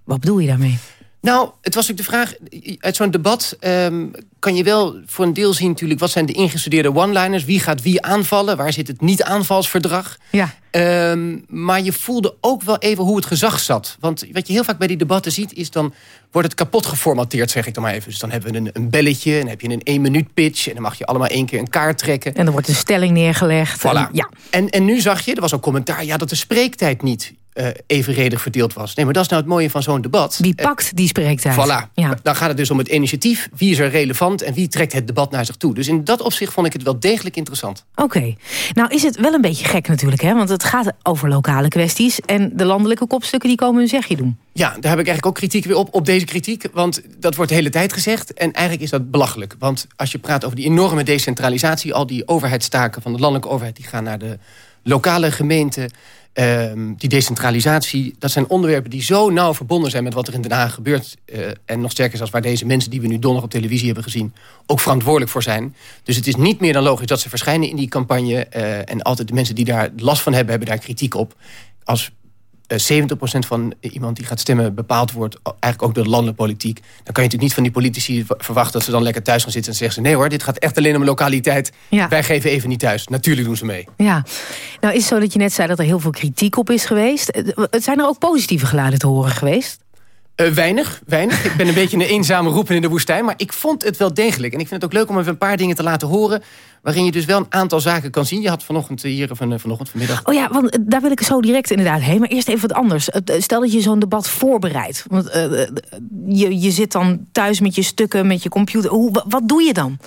Wat bedoel je daarmee? Nou, het was natuurlijk de vraag... uit zo'n debat ehm, kan je wel voor een deel zien... natuurlijk wat zijn de ingestudeerde one-liners... wie gaat wie aanvallen, waar zit het niet-aanvalsverdrag... Ja. Ehm, maar je voelde ook wel even hoe het gezag zat. Want wat je heel vaak bij die debatten ziet... is dan wordt het kapot geformateerd, zeg ik dan maar even. Dus dan hebben we een, een belletje, en dan heb je een één minuut pitch... en dan mag je allemaal één keer een kaart trekken. En er wordt een stelling neergelegd. En, Voilà. ja. En, en nu zag je, er was ook commentaar... ja, dat de spreektijd niet eh, evenredig verdeeld was. Nee, maar dat is nou het mooie van zo'n debat. Wie pakt die spreektijd? Voilà. Ja. Dan gaat het dus om het initiatief. Wie is er relevant en wie trekt het debat naar zich toe. Dus in dat opzicht vond ik het wel degelijk interessant. Oké. Nou is het wel een beetje gek natuurlijk, hè? want het gaat over lokale kwesties... en de landelijke kopstukken die komen hun zegje doen. Ja, daar heb ik eigenlijk ook kritiek weer op, op deze kritiek. Want dat wordt de hele tijd gezegd. En eigenlijk is dat belachelijk. Want als je praat over die enorme decentralisatie... al die overheidstaken van de landelijke overheid... die gaan naar de lokale gemeente. Ehm, die decentralisatie, dat zijn onderwerpen die zo nauw verbonden zijn... met wat er in Den Haag gebeurt. eh, en nog sterker zelfs waar deze mensen die we nu donderdag op televisie hebben gezien... ook verantwoordelijk voor zijn. Dus het is niet meer dan logisch dat ze verschijnen in die campagne. eh, en altijd de mensen die daar last van hebben, hebben daar kritiek op. Als 70% van iemand die gaat stemmen bepaald wordt... eigenlijk ook door de landelijke politiek... dan kan je natuurlijk niet van die politici verwachten... dat ze dan lekker thuis gaan zitten en zeggen ze... nee hoor, dit gaat echt alleen om lokaliteit. Ja. Wij geven even niet thuis. Natuurlijk doen ze mee. Ja, nou is het zo dat je net zei dat er heel veel kritiek op is geweest. Eh, Het zijn er ook positieve geluiden te horen geweest? Eh, weinig, weinig. Ik ben een beetje een eenzame roepen in de woestijn. Maar ik vond het wel degelijk. En ik vind het ook leuk om even een paar dingen te laten horen... waarin je dus wel een aantal zaken kan zien. Je had vanochtend eh, hier, of van, eh, vanochtend, vanmiddag... Oh ja, want daar wil ik zo direct inderdaad heen. Maar eerst even wat anders. Stel dat je zo'n debat voorbereidt. Want je, je zit dan thuis met je stukken, met je computer. Hoe, wa- wat doe je dan?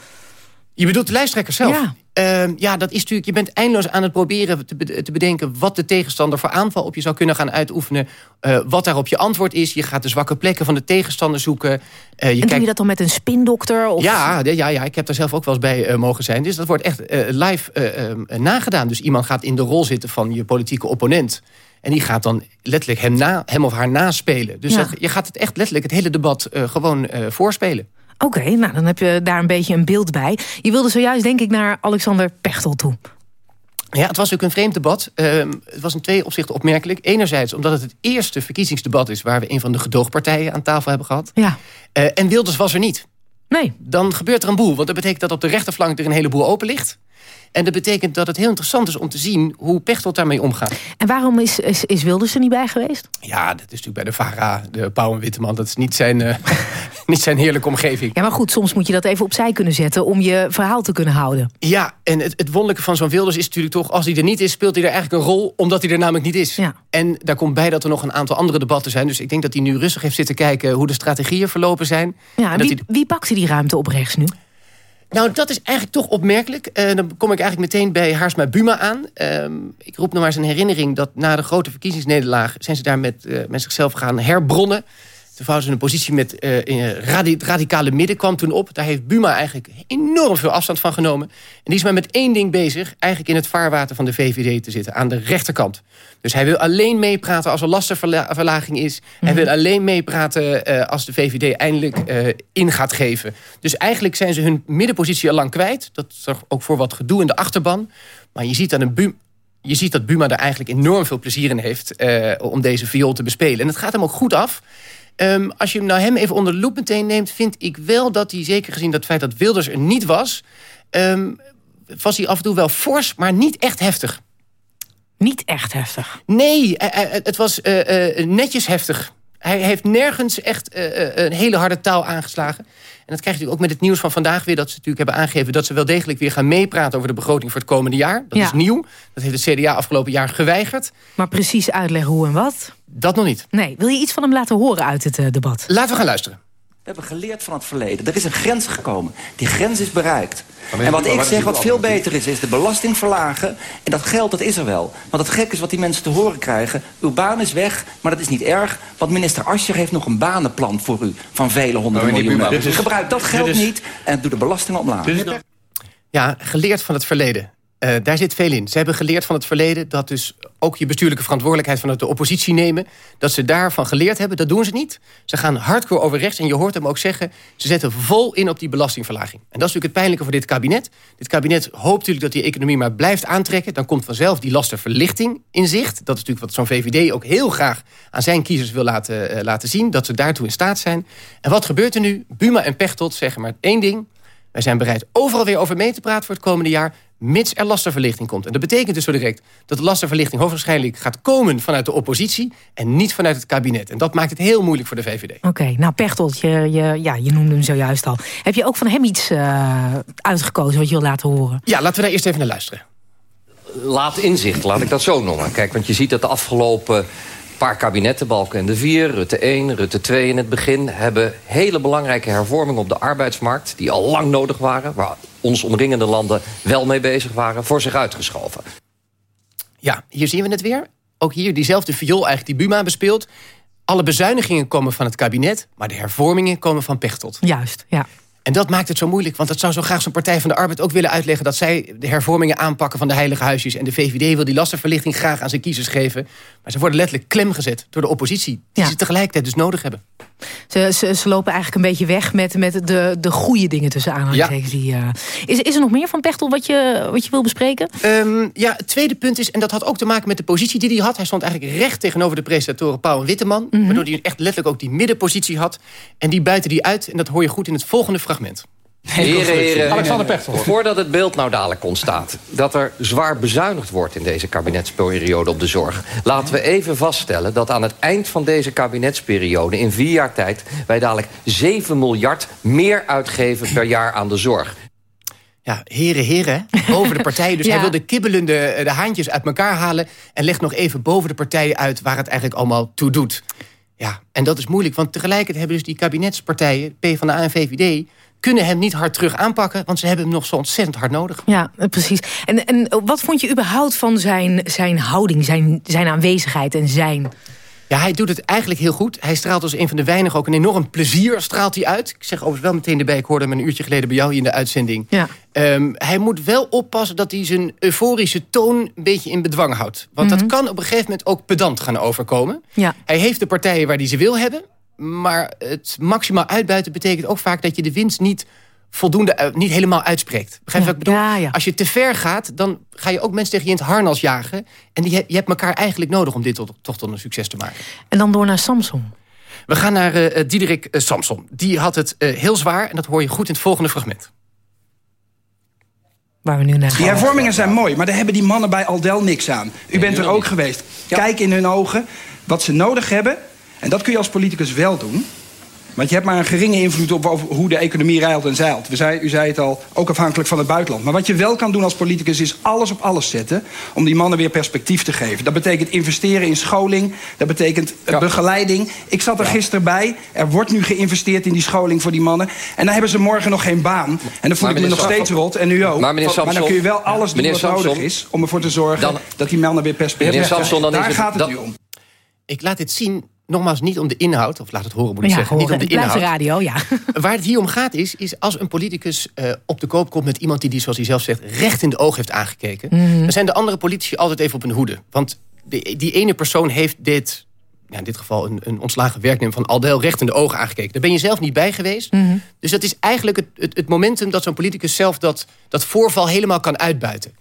Je bedoelt de lijsttrekker zelf? Ja. Ehm, ja, dat is natuurlijk. Je bent eindeloos aan het proberen te, be- te bedenken wat de tegenstander voor aanval op je zou kunnen gaan uitoefenen. eh, wat daarop je antwoord is. Je gaat de zwakke plekken van de tegenstander zoeken. eh, je en doe je dat dan met een spindokter? Of... Ja, ja, ja, ik heb daar zelf ook wel eens bij eh, mogen zijn. Dus dat wordt echt live nagedaan. Dus iemand gaat in de rol zitten van je politieke opponent. En die gaat dan letterlijk hem, na, hem of haar naspelen. Dus Ja. dat- je gaat het echt letterlijk het hele debat gewoon voorspelen. Oké, nou dan heb je daar een beetje een beeld bij. Je wilde zojuist denk ik naar Alexander Pechtel toe. Ja, het was ook een vreemd debat. Ehm, het was in twee opzichten opmerkelijk. Enerzijds omdat het het eerste verkiezingsdebat is... waar we een van de gedoogpartijen aan tafel hebben gehad. Ja. Eh, en Wilders was er niet. Nee. Dan gebeurt er een boel. Want dat betekent dat op de rechterflank er een heleboel open ligt. En dat betekent dat het heel interessant is om te zien... hoe Pechtold daarmee omgaat. En waarom is, is, is Wilders er niet bij geweest? Ja, dat is natuurlijk bij de VARA, de Pauw en Witteman... dat is niet zijn, eh, <laughs> niet zijn heerlijke omgeving. Ja, maar goed, soms moet je dat even opzij kunnen zetten... om je verhaal te kunnen houden. Ja, en het, het wonderlijke van zo'n Wilders is natuurlijk toch... als hij er niet is, speelt hij er eigenlijk een rol... omdat hij er namelijk niet is. Ja. En daar komt bij dat er nog een aantal andere debatten zijn. Dus ik denk dat hij nu rustig heeft zitten kijken... hoe de strategieën verlopen zijn. Ja, en En dat wie, wie pakte die ruimte op rechts nu? Nou, dat is eigenlijk toch opmerkelijk. Eh, dan kom ik eigenlijk meteen bij Haarsma Buma aan. Ehm, ik roep nog maar eens een herinnering dat na de grote verkiezingsnederlaag... zijn ze daar met, eh, met zichzelf gaan herbronnen. Toen wouden ze een positie met eh, in het radicale midden kwam toen op. Daar heeft Buma eigenlijk enorm veel afstand van genomen. En die is maar met één ding bezig. Eigenlijk in het vaarwater van de VVD te zitten. Aan de rechterkant. Dus hij wil alleen meepraten als er lastenverlaging is. Hij wil alleen meepraten eh, als de VVD eindelijk eh, in gaat geven. Dus eigenlijk zijn ze hun middenpositie al lang kwijt. Dat zorgt ook voor wat gedoe in de achterban. Maar je ziet dat een Buma... Je ziet dat Buma er eigenlijk enorm veel plezier in heeft... eh, om deze viool te bespelen. En het gaat hem ook goed af. Ehm, als je hem nou hem even onder de loep meteen neemt... vind ik wel dat hij, zeker gezien dat het feit dat Wilders er niet was... ehm, was hij af en toe wel fors, maar niet echt heftig. Niet echt heftig? Nee, eh, eh, het was eh, netjes heftig. Hij heeft nergens echt een hele harde taal aangeslagen. Dat krijg je natuurlijk ook met het nieuws van vandaag weer... dat ze natuurlijk hebben aangegeven dat ze wel degelijk weer gaan meepraten... over de begroting voor het komende jaar. Dat Ja. is nieuw. Dat heeft het CDA afgelopen jaar geweigerd. Maar precies uitleggen hoe en wat? Dat nog niet. Nee, wil je iets van hem laten horen uit het eh, debat? Laten we gaan luisteren. We hebben geleerd van het verleden. Er is een grens gekomen. Die grens is bereikt. En wat ik zeg, wat veel beter is, is de belasting verlagen. En dat geld, dat is er wel. Want het gek is wat die mensen te horen krijgen. Uw baan is weg, maar dat is niet erg. Want minister Ascher heeft nog een banenplan voor u. Van vele honderden meneer miljoenen. Gebruik dat geld is- niet en doe de belasting omlaag. Ja, geleerd van het verleden. Eh, daar zit veel in. Ze hebben geleerd van het verleden dat dus ook je bestuurlijke verantwoordelijkheid vanuit de oppositie nemen. Dat ze daarvan geleerd hebben, dat doen ze niet. Ze gaan hardcore over rechts en je hoort hem ook zeggen, ze zetten vol in op die belastingverlaging. En dat is natuurlijk het pijnlijke voor dit kabinet. Dit kabinet hoopt natuurlijk dat die economie maar blijft aantrekken. Dan komt vanzelf die lastenverlichting in zicht. Dat is natuurlijk wat zo'n VVD ook heel graag aan zijn kiezers wil laten, eh, laten zien. Dat ze daartoe in staat zijn. En wat gebeurt er nu? Buma en Pechtold zeggen maar één ding. Wij zijn bereid overal weer over mee te praten voor het komende jaar... mits er lastenverlichting komt. En dat betekent dus zo direct dat de lastenverlichting... hoogstwaarschijnlijk gaat komen vanuit de oppositie... en niet vanuit het kabinet. En dat maakt het heel moeilijk voor de VVD. Oké, nou Pechtold, je, je, ja, je noemde hem zojuist al. Heb je ook van hem iets eh, uitgekozen wat je wil laten horen? Ja, laten we daar eerst even naar luisteren. laat inzicht, laat ik dat zo noemen. Kijk, want je ziet dat de afgelopen paar kabinetten, Balken en de Vier... Rutte 1, Rutte 2 in het begin... hebben hele belangrijke hervormingen op de arbeidsmarkt... die al lang nodig waren, waar ons omringende landen wel mee bezig waren... voor zich uitgeschoven. Ja, hier zien we het weer. Ook hier diezelfde viool eigenlijk die Buma bespeelt. Alle bezuinigingen komen van het kabinet... maar de hervormingen komen van Pechtold. Juist, ja. En dat maakt het zo moeilijk, want dat zou zo graag zo'n Partij van de Arbeid ook willen uitleggen... dat zij de hervormingen aanpakken van de heilige huisjes... en de VVD wil die lastenverlichting graag aan zijn kiezers geven. Maar ze worden letterlijk klemgezet door de oppositie... die Ja. ze tegelijkertijd dus nodig hebben. Ze, ze, ze lopen eigenlijk een beetje weg met, met de, de goede dingen tussen aanhalingstekens. Die, eh, is, is er nog meer van Pechtel wat je, wat je wil bespreken? Ehm, ja, het tweede punt is, en dat had ook te maken met de positie die hij had. Hij stond eigenlijk recht tegenover de presentatoren Pauw en Witteman... Mhm. waardoor hij echt letterlijk ook die middenpositie had. En die buiten die uit, en dat hoor je goed in het volgende fragment. Heren, heren, Alexander Pechtold. Voordat het beeld nou dadelijk ontstaat... dat er zwaar bezuinigd wordt in deze kabinetsperiode op de zorg... laten we even vaststellen dat aan het eind van deze kabinetsperiode... in vier jaar tijd wij dadelijk 7 miljard meer uitgeven per jaar aan de zorg. Ja, heren, heren, boven de partijen. <laughs> Dus Ja. hij wil de kibbelende eh, de haantjes uit elkaar halen... en legt nog even boven de partijen uit waar het eigenlijk allemaal toe doet. Ja, en dat is moeilijk, want tegelijkertijd hebben dus die kabinetspartijen... PvdA en VVD, kunnen hem niet hard terug aanpakken... want ze hebben hem nog zo ontzettend hard nodig. Ja, eh, precies. En, en wat vond je überhaupt van zijn, zijn houding, zijn, zijn aanwezigheid en zijn... Ja, hij doet het eigenlijk heel goed. Hij straalt als een van de weinigen ook een enorm plezier straalt hij uit. Ik zeg overigens wel meteen erbij, ik hoorde hem een uurtje geleden bij jou hier in de uitzending. Ja. Ehm, hij moet wel oppassen dat hij zijn euforische toon een beetje in bedwang houdt. Want dat kan op een gegeven moment ook pedant gaan overkomen. Ja. Hij heeft de partijen waar hij ze wil hebben. Maar het maximaal uitbuiten betekent ook vaak dat je de winst niet voldoende, eh, niet helemaal uitspreekt. Begrijp je wat ik bedoel? Als je te ver gaat, dan ga je ook mensen tegen je in het harnas jagen. En die, je hebt elkaar eigenlijk nodig om dit tot, toch tot een succes te maken. En dan door naar Samsung. We gaan naar eh, eh, Diederik eh, Samson. Die had het eh, heel zwaar en dat hoor je goed in het volgende fragment. Waar we nu naar Die hervormingen zijn mooi, maar daar hebben die mannen bij Aldel niks aan. U bent er ook geweest. Kijk in hun ogen wat ze nodig hebben. En dat kun je als politicus wel doen. Want je hebt maar een geringe invloed op hoe de economie rijlt en zeilt. We zei, u zei het al, ook afhankelijk van het buitenland. Maar wat je wel kan doen als politicus is alles op alles zetten... om die mannen weer perspectief te geven. Dat betekent investeren in scholing. Dat betekent eh, begeleiding. Ik zat er gisteren bij. Er wordt nu geïnvesteerd in die scholing voor die mannen. En dan hebben ze morgen nog geen baan. En dan voel Maar ik me nog steeds Samson- rot. En nu ook. Maar meneer maar dan Samson- kun je wel alles doen wat Samson- nodig is... om ervoor te zorgen Dan- dat die mannen weer perspectief krijgen. Samson, is Daar het- gaat het nu om. Ik laat dit zien, nogmaals niet om de inhoud... of laat het horen moet ik Ja, zeggen, niet om de inhoud. radio, ja. <laughs> Waar het hier om gaat is, is als een politicus eh, op de koop komt... met iemand die, die, zoals hij zelf zegt, recht in de oog heeft aangekeken... Mhm. dan zijn de andere politici altijd even op hun hoede. Want de, die ene persoon heeft dit... Ja, in dit geval een, een ontslagen werknemer van Aldel recht in de ogen aangekeken. Daar ben je zelf niet bij geweest. Mhm. Dus dat is eigenlijk het, het, het momentum dat zo'n politicus zelf dat, dat voorval helemaal kan uitbuiten.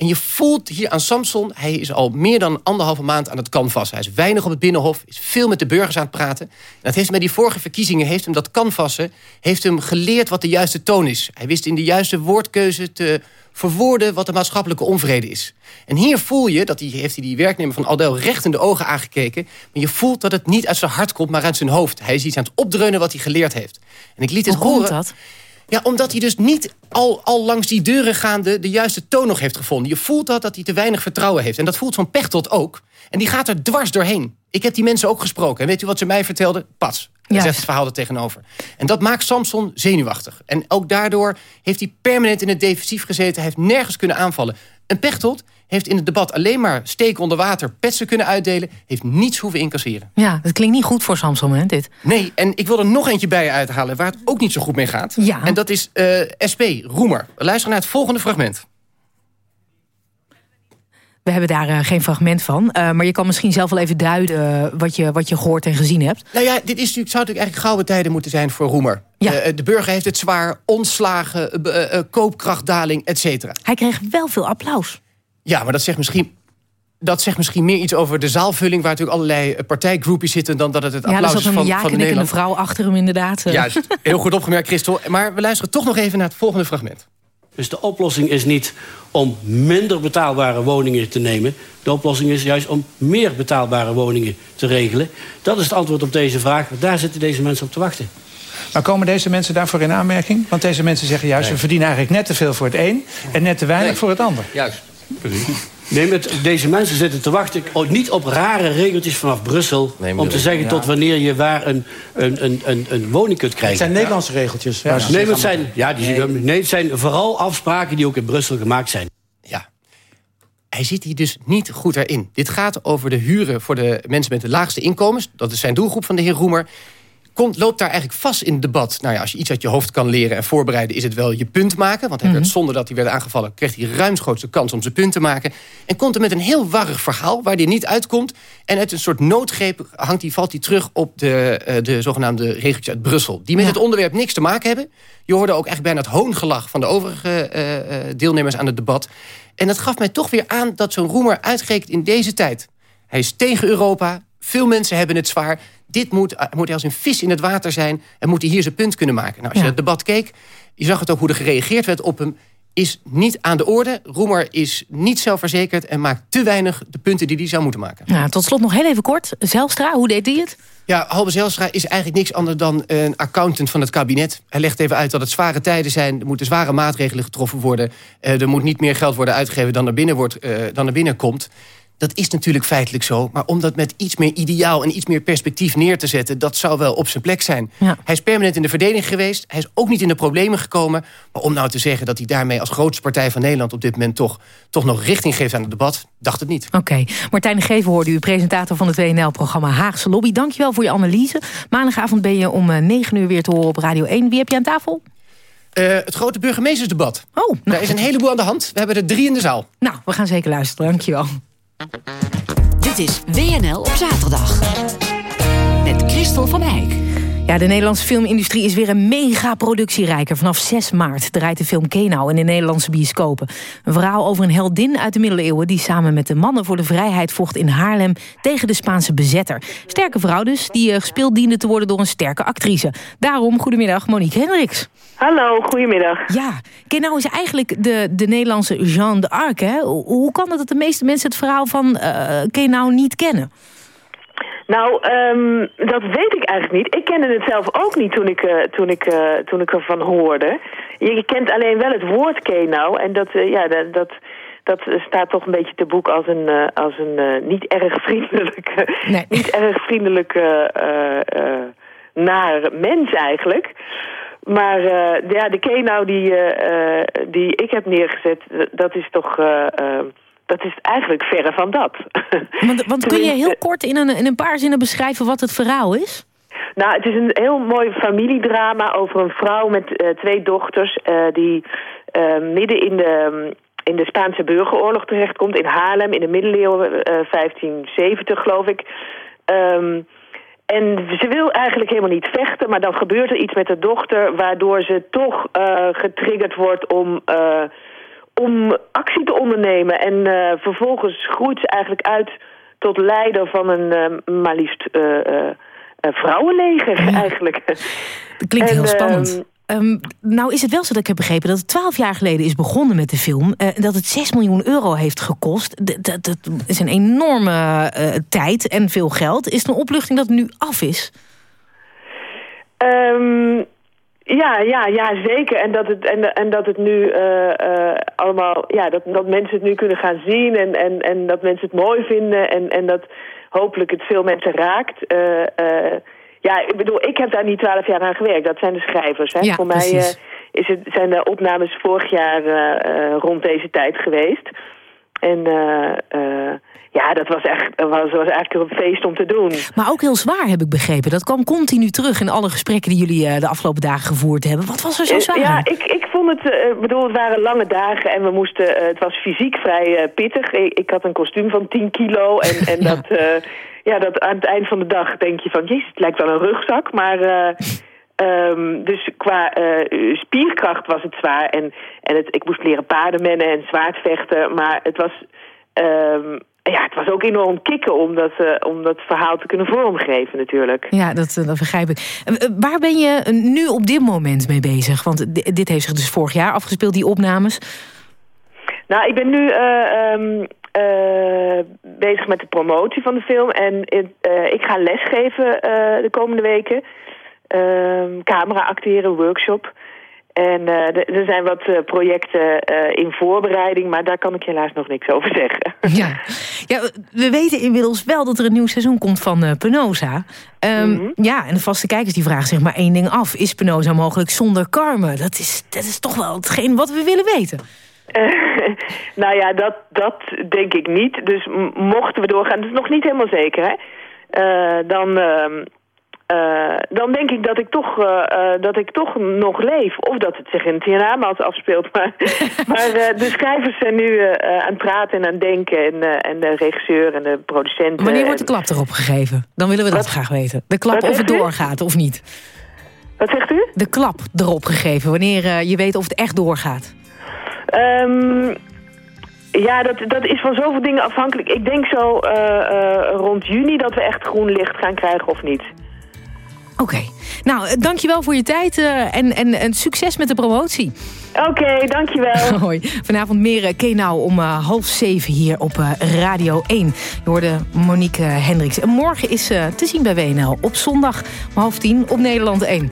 En je voelt hier aan Samson, hij is al meer dan anderhalve maand aan het canvassen. Hij is weinig op het Binnenhof, is veel met de burgers aan het praten. En dat heeft met die vorige verkiezingen, heeft hem dat canvassen... heeft hem geleerd wat de juiste toon is. Hij wist in de juiste woordkeuze te verwoorden wat de maatschappelijke onvrede is. En hier voel je, dat die, heeft hij die werknemer van Aldel recht in de ogen aangekeken... maar je voelt dat het niet uit zijn hart komt, maar uit zijn hoofd. Hij is iets aan het opdreunen wat hij geleerd heeft. En ik liet het Hoe horen... dat? Ja, omdat hij dus niet al, al langs die deuren gaande de juiste toon nog heeft gevonden. Je voelt dat, dat hij te weinig vertrouwen heeft. En dat voelt zo'n Pechtold ook. En die gaat er dwars doorheen. Ik heb die mensen ook gesproken. En weet u wat ze mij vertelden? Pas. Juist. Zegt het verhaal er tegenover. En dat maakt Samson zenuwachtig. En ook daardoor heeft hij permanent in het defensief gezeten. Hij heeft nergens kunnen aanvallen. Een Pechtold heeft in het debat alleen maar steken onder water... petsen kunnen uitdelen, heeft niets hoeven incasseren. Ja, dat klinkt niet goed voor Samson, hè, dit. Nee, en ik wil er nog eentje bij uithalen... waar het ook niet zo goed mee gaat. Ja. En dat is eh, SP, Roemer. Luister naar het volgende fragment. We hebben daar eh, geen fragment van. Eh, maar je kan misschien zelf wel even duiden wat, je, wat je gehoord en gezien hebt. Nou ja, dit is natuurlijk, zou natuurlijk eigenlijk gouden tijden moeten zijn voor Roemer. Ja. De burger heeft het zwaar, ontslagen, koopkrachtdaling, et cetera. Hij kreeg wel veel applaus. Ja, maar dat zegt misschien... Dat zegt misschien meer iets over de zaalvulling... waar natuurlijk allerlei eh, partijgroepjes zitten... dan dat het het Ja, er applaus zat is een van, ja van de knikkende Nederland. vrouw achter hem inderdaad. Eh, Juist, heel goed opgemerkt, Christel. Maar we luisteren toch nog even naar het volgende fragment. Dus de oplossing is niet om minder betaalbare woningen te nemen. De oplossing is juist om meer betaalbare woningen te regelen. Dat is het antwoord op deze vraag. Daar zitten deze mensen op te wachten. Maar komen deze mensen daarvoor in aanmerking? Want deze mensen zeggen juist... we verdienen eigenlijk net te veel voor het een... en net te weinig Nee. voor het ander. Juist. Nee, met, deze mensen zitten te wachten ook niet op rare regeltjes vanaf Brussel... Nee, om te zeggen ja. tot wanneer je waar een, een, een, een, een woning kunt krijgen. Het zijn Nederlandse regeltjes. Nee, het zijn, ja, die, nee, het zijn vooral afspraken die ook in Brussel gemaakt zijn. Hij zit hier dus niet goed erin. Dit gaat over de huren voor de mensen met de laagste inkomens. Dat is zijn doelgroep van de heer Roemer. Komt, loopt daar eigenlijk vast in het debat. Nou ja, als je iets uit je hoofd kan leren en voorbereiden... is het wel je punt maken. Want hij werd, zonder dat hij werd aangevallen... kreeg hij ruimschoots de kans om zijn punt te maken. En komt er met een heel warrig verhaal waar hij niet uitkomt. En uit een soort noodgreep hangt hij, valt hij terug... op de, eh, de zogenaamde regeltjes uit Brussel. Die met het onderwerp niks te maken hebben. Je hoorde ook echt bijna het hoongelach... van de overige eh, eh, deelnemers aan het debat. En dat gaf mij toch weer aan dat zo'n roemer uitgerekend in deze tijd... Hij is tegen Europa. Veel mensen hebben het zwaar. Dit moet, eh, moet hij als een vis in het water zijn... en moet hij hier zijn punt kunnen maken. Nou, als je Ja. het debat keek, je zag het ook hoe er gereageerd werd op hem... is niet aan de orde. Roemer is niet zelfverzekerd... en maakt te weinig de punten die hij zou moeten maken. Nou, tot slot nog heel even kort. Zelstra, hoe deed hij het? Ja, Halbe Zijlstra is eigenlijk niks anders dan een accountant van het kabinet. Hij legt even uit dat het zware tijden zijn. Er moeten zware maatregelen getroffen worden. Eh, er moet niet meer geld worden uitgegeven dan er, binnen wordt, eh, dan er binnenkomt. Dat is natuurlijk feitelijk zo. Maar om dat met iets meer ideaal en iets meer perspectief neer te zetten... dat zou wel op zijn plek zijn. Ja. Hij is permanent in de verdediging geweest. Hij is ook niet in de problemen gekomen. Maar om nou te zeggen dat hij daarmee als grootste partij van Nederland... op dit moment toch, toch nog richting geeft aan het debat, dacht het niet. Oké, Martijn de Geven hoorde u, presentator van het WNL-programma Haagse Lobby. Dankjewel voor je analyse. Maandagavond ben je om eh, 9 uur weer te horen op Radio 1. Wie heb je aan tafel? Eh, het grote burgemeestersdebat. Oh, Daar is een heleboel aan de hand. We hebben er drie in de zaal. Nou, we gaan zeker luisteren. Dankjewel. Dit is WNL op zaterdag. Met Christel van Eijk. Ja, de Nederlandse filmindustrie is weer een mega productierijker. Vanaf 6 maart draait de film Kenau in de Nederlandse bioscopen. Een verhaal over een heldin uit de middeleeuwen... die samen met de mannen voor de vrijheid vocht in Haarlem... tegen de Spaanse bezetter. Sterke vrouw dus, die eh, gespeeld diende te worden door een sterke actrice. Daarom, goedemiddag, Monique Hendricks. Hallo, goedemiddag. Ja, Kenau is eigenlijk de, de Nederlandse Jeanne d'Arc. hè? Hoe kan het dat de meeste mensen het verhaal van eh Kenau niet kennen? Nou, ehm, dat weet ik eigenlijk niet. Ik kende het zelf ook niet toen ik, eh, toen ik, eh, toen ik ervan hoorde. Je, kent alleen wel het woord Kenau. En dat, eh, ja, dat, dat, dat staat toch een beetje te boek als een, als een niet erg vriendelijke, <laughs> niet erg vriendelijke naar mens eigenlijk. Maar ja, de Kenau die, die ik heb neergezet, dat is toch... dat is eigenlijk verre van dat. <laughs> Want, want kun je heel kort in een, in een paar zinnen beschrijven wat het verhaal is? Nou, het is een heel mooi familiedrama over een vrouw met eh, twee dochters... eh, die eh, midden in de, in de Spaanse burgeroorlog terechtkomt in Haarlem... in de middeleeuwen, eh, 1570 geloof ik. Ehm, en ze wil eigenlijk helemaal niet vechten... maar dan gebeurt er iets met de dochter... waardoor ze toch getriggerd wordt om... om actie te ondernemen. En eh, vervolgens groeit ze eigenlijk uit tot leider van een eh, maar liefst eh, vrouwenleger eigenlijk. Dat klinkt heel En, spannend. ehm, ehm, nou is het wel zo dat ik heb begrepen dat het twaalf jaar geleden is begonnen met de film. eh, dat het 6 miljoen euro heeft gekost. D- Dat, is een enorme tijd en veel geld. Is het een opluchting dat het nu af is? Ehm, ja, ja, ja, zeker. En dat het, en, en dat het nu eh, eh, allemaal, ja, dat, dat mensen het nu kunnen gaan zien en, en, en dat mensen het mooi vinden en, en dat hopelijk het veel mensen raakt. Eh, ja, ik bedoel, ik heb daar niet twaalf jaar aan gewerkt. Dat zijn de schrijvers. Hè. Ja, Voor mij is het, zijn de opnames vorig jaar rond deze tijd geweest. En ja, dat was, echt, was, was eigenlijk een feest om te doen. Maar ook heel zwaar heb ik begrepen. Dat kwam continu terug in alle gesprekken die jullie eh, de afgelopen dagen gevoerd hebben. Wat was er zo Eh, zwaar? Ja, ik, ik vond het, eh, ik bedoel, het waren lange dagen en we moesten, het was fysiek vrij pittig. Ik, ik had een kostuum van 10 kilo en, <laughs> en dat, ja, dat aan het eind van de dag denk je van, jezus, het lijkt wel een rugzak. Maar, eh, <laughs> ehm, dus qua spierkracht was het zwaar en, en het, ik moest leren paardenmennen en zwaardvechten. Maar het was, ehm, ja, het was ook enorm kicken om dat, eh, om dat verhaal te kunnen vormgeven natuurlijk. Ja, dat, eh, dat begrijp ik. Eh, Waar ben je nu op dit moment mee bezig? Want di- dit heeft zich dus vorig jaar afgespeeld, die opnames. Nou, ik ben nu eh, ehm, eh, bezig met de promotie van de film. En ik ga lesgeven eh, de komende weken. Ehm, camera acteren, workshop. En eh, er- zijn wat eh, projecten eh, in voorbereiding, maar daar kan ik helaas nog niks over zeggen. <laughs> Ja. ja, we weten inmiddels wel dat er een nieuw seizoen komt van eh, Penosa. Ehm, Ja, en de vaste kijkers die vragen zich maar één ding af. Is Penosa mogelijk zonder Carmen? Dat is, dat is toch wel hetgeen wat we willen weten. <laughs> nou ja, dat, dat denk ik niet. Dus mochten we doorgaan, dat is nog niet helemaal zeker, hè? Dan, eh, dan denk ik dat ik, toch, eh, eh, dat ik toch nog leef. Of dat het zich in het hiernamaals afspeelt. <laughs> Maar, maar de schrijvers zijn nu aan het praten en aan het denken. En, en de regisseur en de producent. Wanneer wordt de klap erop gegeven? Dan willen we dat graag weten. De klap Wat of het u? doorgaat of niet. Wat zegt u? De klap erop gegeven, wanneer je weet of het echt doorgaat. Ehm, ja, dat, dat is van zoveel dingen afhankelijk. Ik denk zo rond juni dat we echt groen licht gaan krijgen of niet. Oké. Nou, eh, dankjewel voor je tijd eh, en, en, en succes met de promotie. Oké, dankjewel. <laughs> Hoi. Vanavond meer uh, Kenau om uh, half zeven hier op uh, Radio 1. Je hoorde Monique Hendricks. En morgen is uh, te zien bij WNL op zondag om half tien op Nederland 1.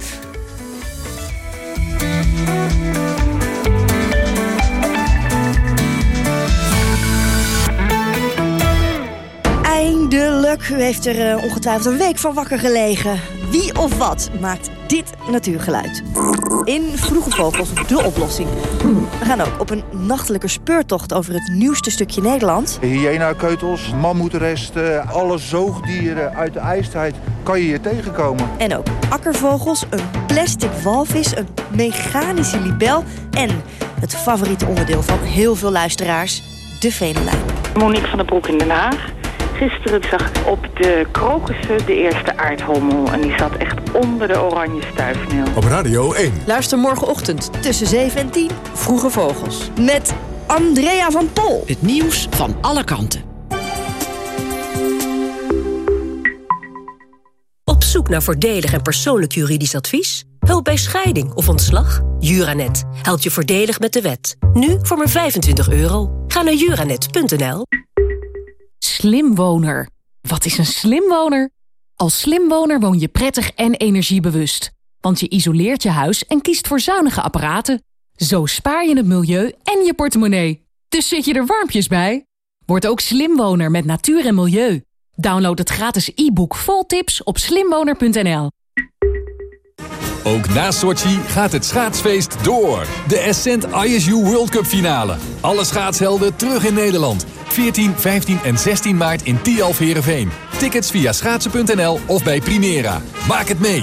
Eindelijk. U heeft er uh, ongetwijfeld een week van wakker gelegen. Wie of wat maakt dit natuurgeluid? In Vroege Vogels de oplossing. We gaan ook op een nachtelijke speurtocht over het nieuwste stukje Nederland. Hyena-keutels, mammoetresten, alle zoogdieren uit de ijstijd kan je hier tegenkomen. En ook akkervogels, een plastic walvis, een mechanische libel... en het favoriete onderdeel van heel veel luisteraars, de venenlijn. Monique van der Broek in Den Haag. Gisteren zag ik op de krokussen de eerste aardhommel. En die zat echt onder de oranje stuifmeel. Op Radio 1. Luister morgenochtend tussen 7 en 10. Vroege Vogels. Met Andrea van Pol. Het nieuws van alle kanten. Op zoek naar voordelig en persoonlijk juridisch advies? Hulp bij scheiding of ontslag? Juranet helpt je voordelig met de wet. Nu voor maar 25 euro. Ga naar juranet.nl. Slimwoner. Wat is een slimwoner? Als slimwoner woon je prettig en energiebewust. Want je isoleert je huis en kiest voor zuinige apparaten. Zo spaar je het milieu en je portemonnee. Dus zit je er warmpjes bij? Word ook slimwoner met natuur en milieu. Download het gratis e-book vol tips op slimwoner.nl. Ook na Sochi gaat het schaatsfeest door. De Ascent ISU World Cup finale. Alle schaatshelden terug in Nederland. 14, 15 en 16 maart in Tialf Heerenveen. Tickets via schaatsen.nl of bij Primera. Maak het mee.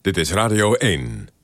Dit is Radio 1.